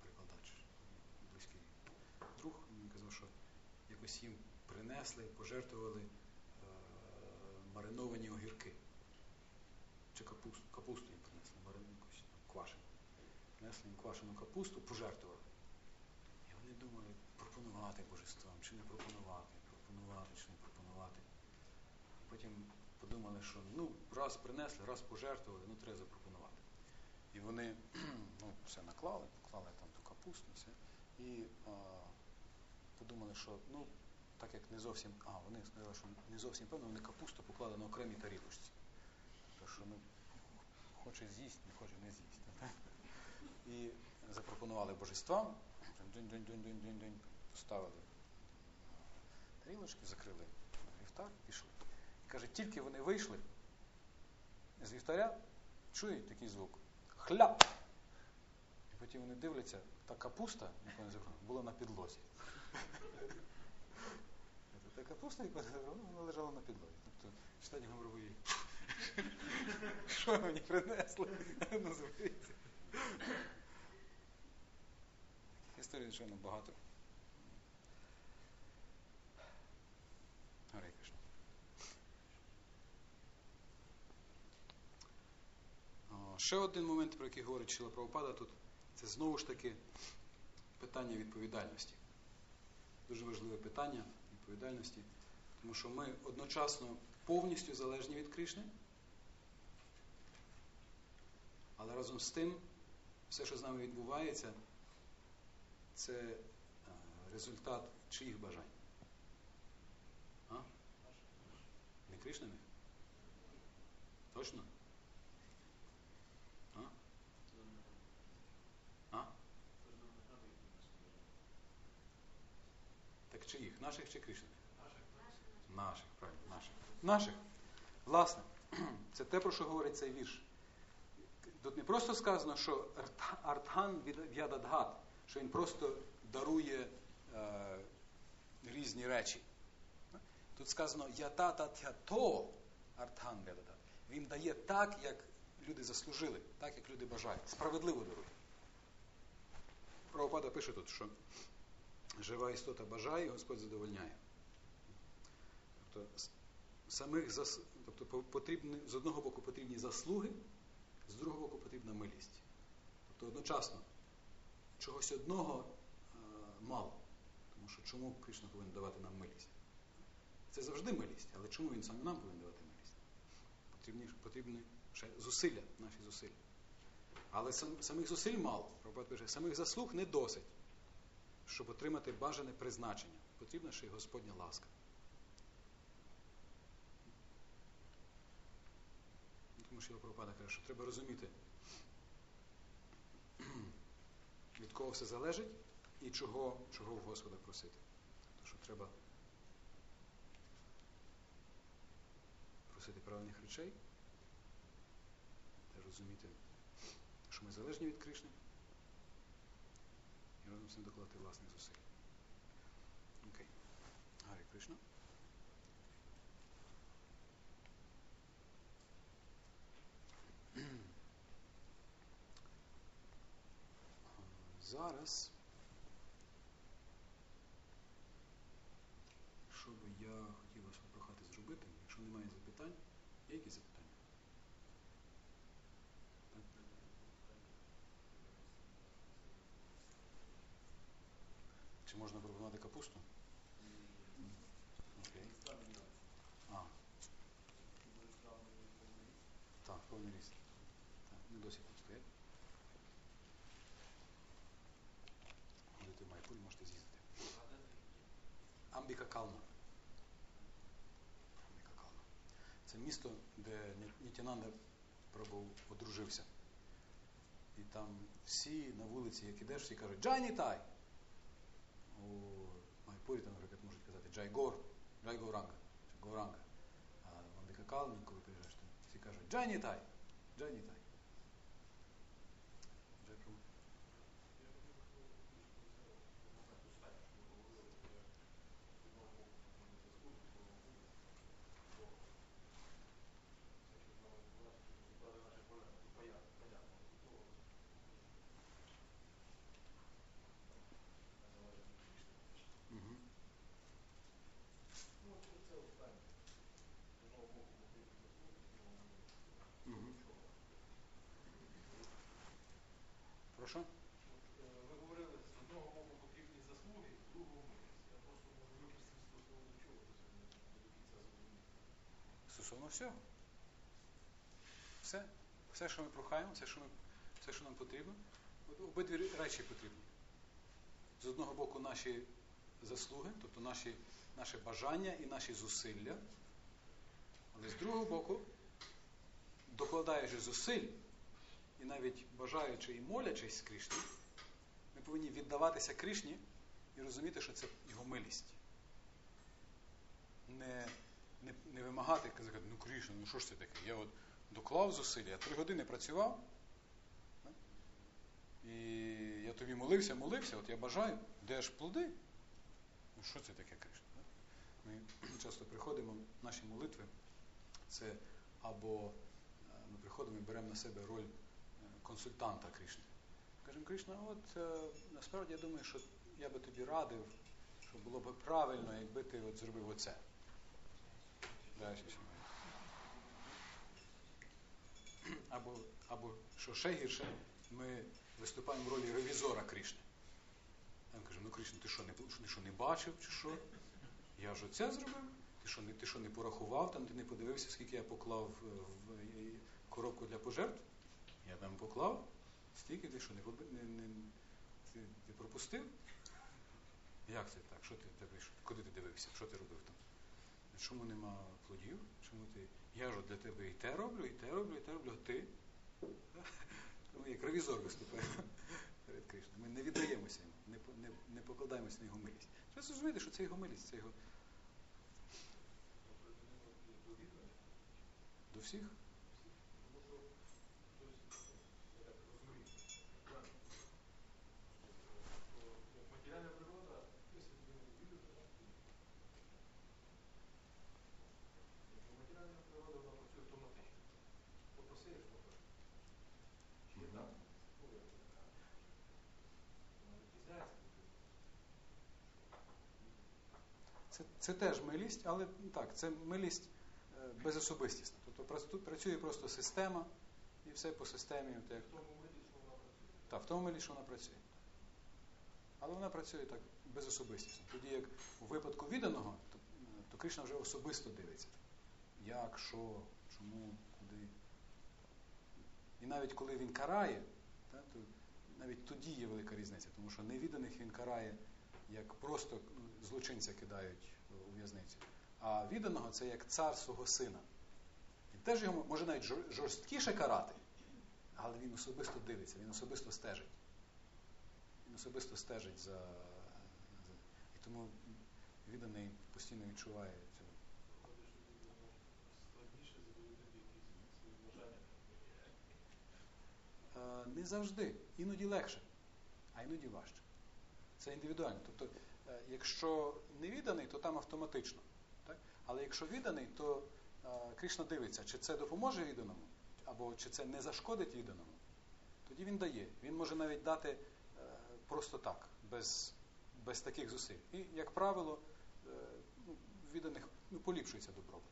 перекладач, близький друг. Він казав, що якось їм принесли, пожертвували е, мариновані огірки. Чи капусту, капусту їм принесли, марин, якусь квашену. Принесли їм квашену капусту, пожертвували. І вони думали, пропонувати божествам, чи не пропонувати, пропонувати, чи не пропонувати. Потім подумали, що ну, раз принесли, раз пожертвували, ну треба запропонувати. І вони <clears throat> ну, все наклали, поклали там ту капусту, все. І а, подумали, що ну, так як не зовсім. А, вони сказали, що не зовсім певно, вони капусту поклали на окремій тарілочці. Тому що ну, хоче з'їсть, не хоче не з'їсть. <laughs> І запропонували божествам, поставили тарілочки, закрили вівтар, пішли. І каже, тільки вони вийшли з вівтаря, чують такий звук. Хляп! І потім вони дивляться, та капуста, яку вони закрили, була на підлозі. Та капуста, яку закрили, вона лежала на підлозі. Тобто, читання говорю. Що мені принесли? Називається. Історій, звичайно, багато. Гарей Кришна. О, Ще один момент, про який говорить Шила Правопада тут, це знову ж таки питання відповідальності. Дуже важливе питання відповідальності, тому що ми одночасно повністю залежні від Кришни, але разом з тим, все, що з нами відбувається, це е, результат чиїх бажань? А? Не Кришниних? Точно? А? А? Так чиїх? Наших чи Кришниних? Наших, правильно, наших. Наших. Власне, <clears throat> це те, про що говорить цей вірш. Тут не просто сказано, що Артхан В'ядадгат, що він просто дарує е, різні речі. Тут сказано ята тято Артхан В'ядадгат. Він дає так, як люди заслужили, так, як люди бажають. Справедливо дарує. Правопада пише тут, що жива істота бажає, і Господь задовольняє. Тобто, самих зас... тобто потрібні, з одного боку потрібні заслуги, з другого боку потрібна милість. Тобто одночасно чогось одного е, мало. Тому що чому Кришна повинен давати нам милість? Це завжди милість, але чому він саме нам повинен давати милість? Потрібні, потрібні ще зусилля, наші зусилля. Але сам, самих зусиль мало. Прабхупада пише, самих заслуг не досить, щоб отримати бажане призначення. Потрібна ще й Господня ласка. Тому що Прабхупада каже, що треба розуміти, <clears throat> від кого все залежить і чого, чого в Господа просити. Тобто, що треба просити правильних речей, та розуміти, що ми залежні від Кришни, разом з докладати власних зусиль. Окей. Гарі Кришна. Зараз, що би я хотів вас попрохати зробити, якщо немає запитань, є якісь запитання? Чи можна пропонувати капусту? Окей. А. Так, повний ріст. Так, не досі там стоять. Ходите в Майпуль, можете з'їздити. Амбіка Калма. Амбіка Калма. Це місто, де Нітянанда Прабу одружився. І там всі на вулиці, як ідеш, всі кажуть Джай майпурите на ракет може да казати Джайгор, Джайгоранга, Джайгоранга. А он дека никој кажа што си кажа Джай не тај, Джай не тај. Стосовно всього. Все. Все, що ми прохаємо, все, що, ми, все, що нам потрібно. Обидві речі потрібні. З одного боку, наші заслуги, тобто наші, наше бажання і наші зусилля. Але з другого боку, докладаючи зусиль, і навіть бажаючи і молячись Кришні, ми повинні віддаватися Кришні і розуміти, що це його милість. Не, не, не вимагати, казати, ну Кришна, ну що ж це таке? Я от доклав зусилля, я три години працював, і я тобі молився, молився, от я бажаю, де ж плоди? Ну що це таке Кришна? Ми часто приходимо, наші молитви, це або е, ми приходимо і беремо на себе роль е, консультанта Кришни. Кажемо, Кришна, от е, насправді я думаю, що я би тобі радив, що було б правильно, якби ти от зробив оце. Далі. Або, або що ще гірше, ми виступаємо в ролі ревізора Кришни. Я кажу, ну Кришна, ти що, не, ти що не бачив, чи що? Я ж оце зробив? Ти що, не, ти що не порахував, там ти не подивився, скільки я поклав е, в е, коробку для пожертв? Я там поклав, стільки ти що не, не, не ти, ти пропустив? Як це так? Що ти? Куди ти дивився? Що ти робив там? Чому нема плодів? Чому ти? Я ж для тебе і те роблю, і те роблю, і те роблю, а ти? <laughs> Ми як ревізор виступаємо <laughs> перед Кришною. Ми не віддаємося йому, не, не, покладаємося на його милість. Треба зрозуміти, що це його милість, це його до всіх. Тому що, тобто, я так розумію, правильно, що як матеріальна природа, якщо людина не вірить, то вона вірить. Тобто матеріальна природа, вона працює автоматично. Попросиш, попросиш. Чи є так? Ну, як це така. Вона відрізняється від природи. Це, це теж милість, але так, це милість е, безособистісна. Тобто працює просто система, і все по системі. От як, В тому милі, що вона працює. так, в тому милість, що вона працює. Але вона працює так безособистісно. Тоді як у випадку відданого, то, то Кришна вже особисто дивиться. Як, що, чому, куди. І навіть коли він карає, та, то навіть тоді є велика різниця, тому що невіданих він карає як просто ну, злочинця кидають у в'язницю. А відданого це як цар свого сина. Він теж його може навіть жорсткіше карати, але він особисто дивиться, він особисто стежить. Він особисто стежить за. І тому відданий постійно відчуває бажання. Е, Не завжди, іноді легше, а іноді важче. Це індивідуально. Тобто, е, якщо не відданий, то там автоматично. Так? Але якщо відданий, то е, Кришна дивиться, чи це допоможе відданому, або чи це не зашкодить відданому. Тоді він дає. Він може навіть дати е, просто так, без, без таких зусиль. І, як правило, е, ну, відданих ну, поліпшується добробут.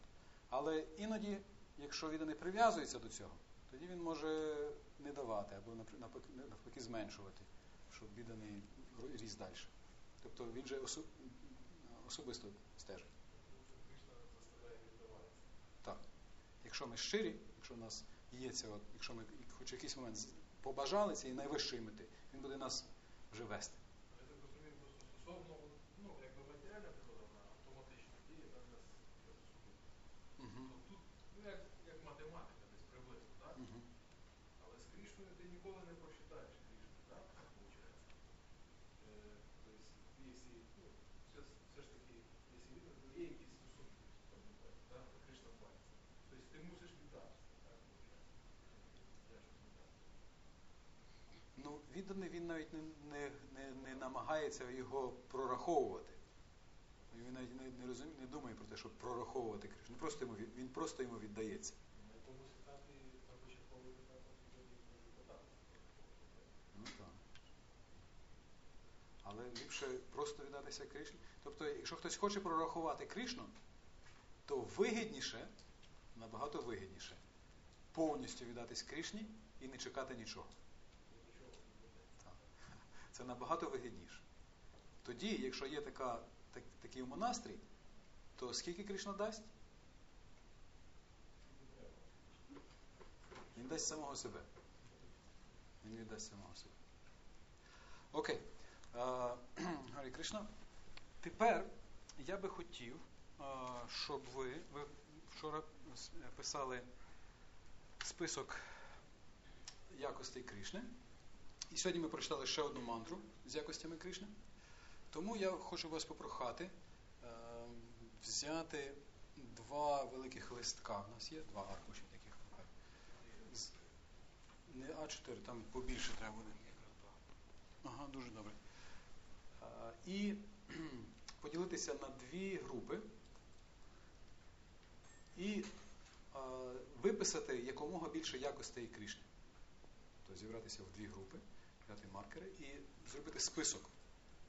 Але іноді, якщо відданий прив'язується до цього, тоді він може не давати або навпаки, зменшувати, щоб відданий ріс далі. Тобто він же осу... особисто стежить. Так. Якщо ми щирі, якщо в нас є це, якщо ми хоч якийсь момент побажали цієї найвищої мети, він буде нас вже вести. Стосовно ну, якби матеріальна природа, вона автоматично діє там без, без особливості. Угу. То тут, ну як, як математика десь приблизно, так? Угу. Але з Кришною ти ніколи не прочитаєш Кришну, так? Так виходить. Е, тобто, якщо, ну, все, ж- все ж таки, якщо відомо, то є якісь стосунки в тому плані, так? Кришна плані. Тобто ти мусиш віддатися, так виходить. Я щось не так. Ну, відданий він навіть не, не, не, не намагається його прораховувати. Він навіть не, не, розуміє, не думає про те, щоб прораховувати Кришну. Просто йому, він просто йому віддається. Питати. Ну так. Але ліпше просто віддатися Кришні. Тобто, якщо хтось хоче прорахувати Кришну, то вигідніше, набагато вигідніше, повністю віддатись Кришні і не чекати нічого. Це набагато вигідніше. Тоді, якщо є така, так, такий монастрій, то скільки Кришна дасть? Він дасть самого себе. Він віддасть самого себе. Окей. <clears throat> Гарі Кришна. Тепер я би хотів, щоб ви, ви вчора писали список якостей Кришни. І сьогодні ми прочитали ще одну мантру з якостями Кришни. Тому я хочу вас попрохати е, взяти два великих листка. У нас є два аркуші таких. Не А4, там побільше треба буде. Ага, дуже добре. Е, І <clears throat> поділитися на дві групи і е, виписати якомога більше якостей Кришни. Тобто зібратися в дві групи, взяти маркери і зробити список.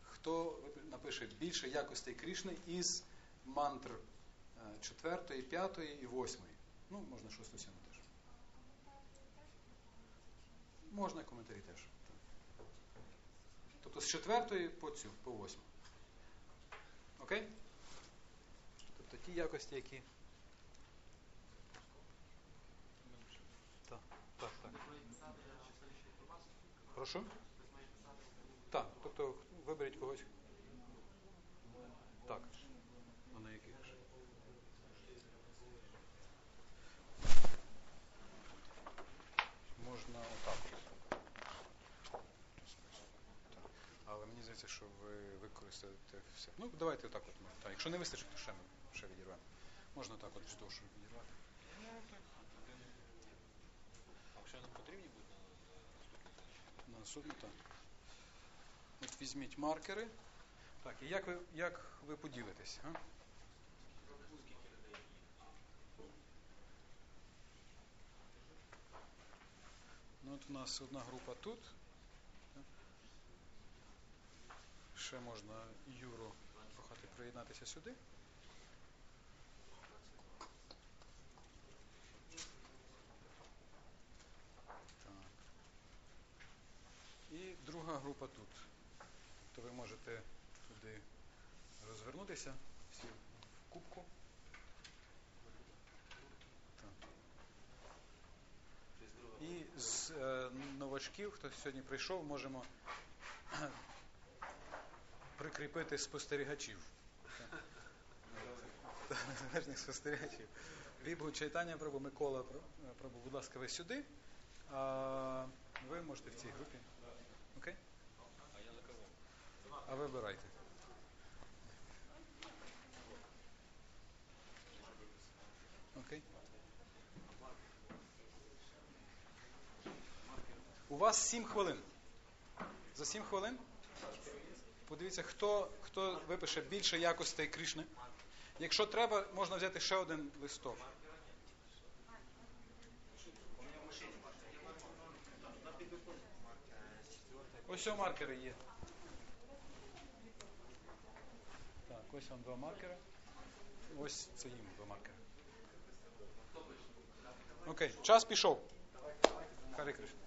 Хто напише більше якостей Кришни із мантр е, четвертої, п'ятої і восьмої. Ну, можна шосту сьому теж. Можна коментарі теж. Тобто з четвертої по цю, по восьму. Окей? Тобто ті якості, які. Так, так, так. Прошу? Так, тобто виберіть когось. Так. Ну, на яких же? Можна отак. Але мені здається, що ви використаєте все. Ну, давайте отак от. Так, якщо не вистачить, то ще ми ще відірвемо. Можна так от вздовж відірвати. А Якщо нам потрібні будуть на На наступну, так. От візьміть маркери. Так, і як ви, як ви поділитесь? А? Ну, от у нас одна група тут. Ще можна Юру прохати приєднатися сюди. Так. І друга група тут. То ви можете туди розвернутися, всі в кубку. І з е, новачків, хто сьогодні прийшов, можемо прикріпити спостерігачів. Незалежних спостерігачів. Вібу читання Прабу, Микола Пр- Прабу, будь ласка, ви сюди. А ви можете в цій групі. А вибирайте. Окей. У вас 7 хвилин. За 7 хвилин подивіться, хто, хто випише більше якостей Кришни. Якщо треба, можна взяти ще один листок. Ось о маркери є. Так, ось вам два маркера. Ось це їм два маркера. Окей, час пішов. Харі Кришна.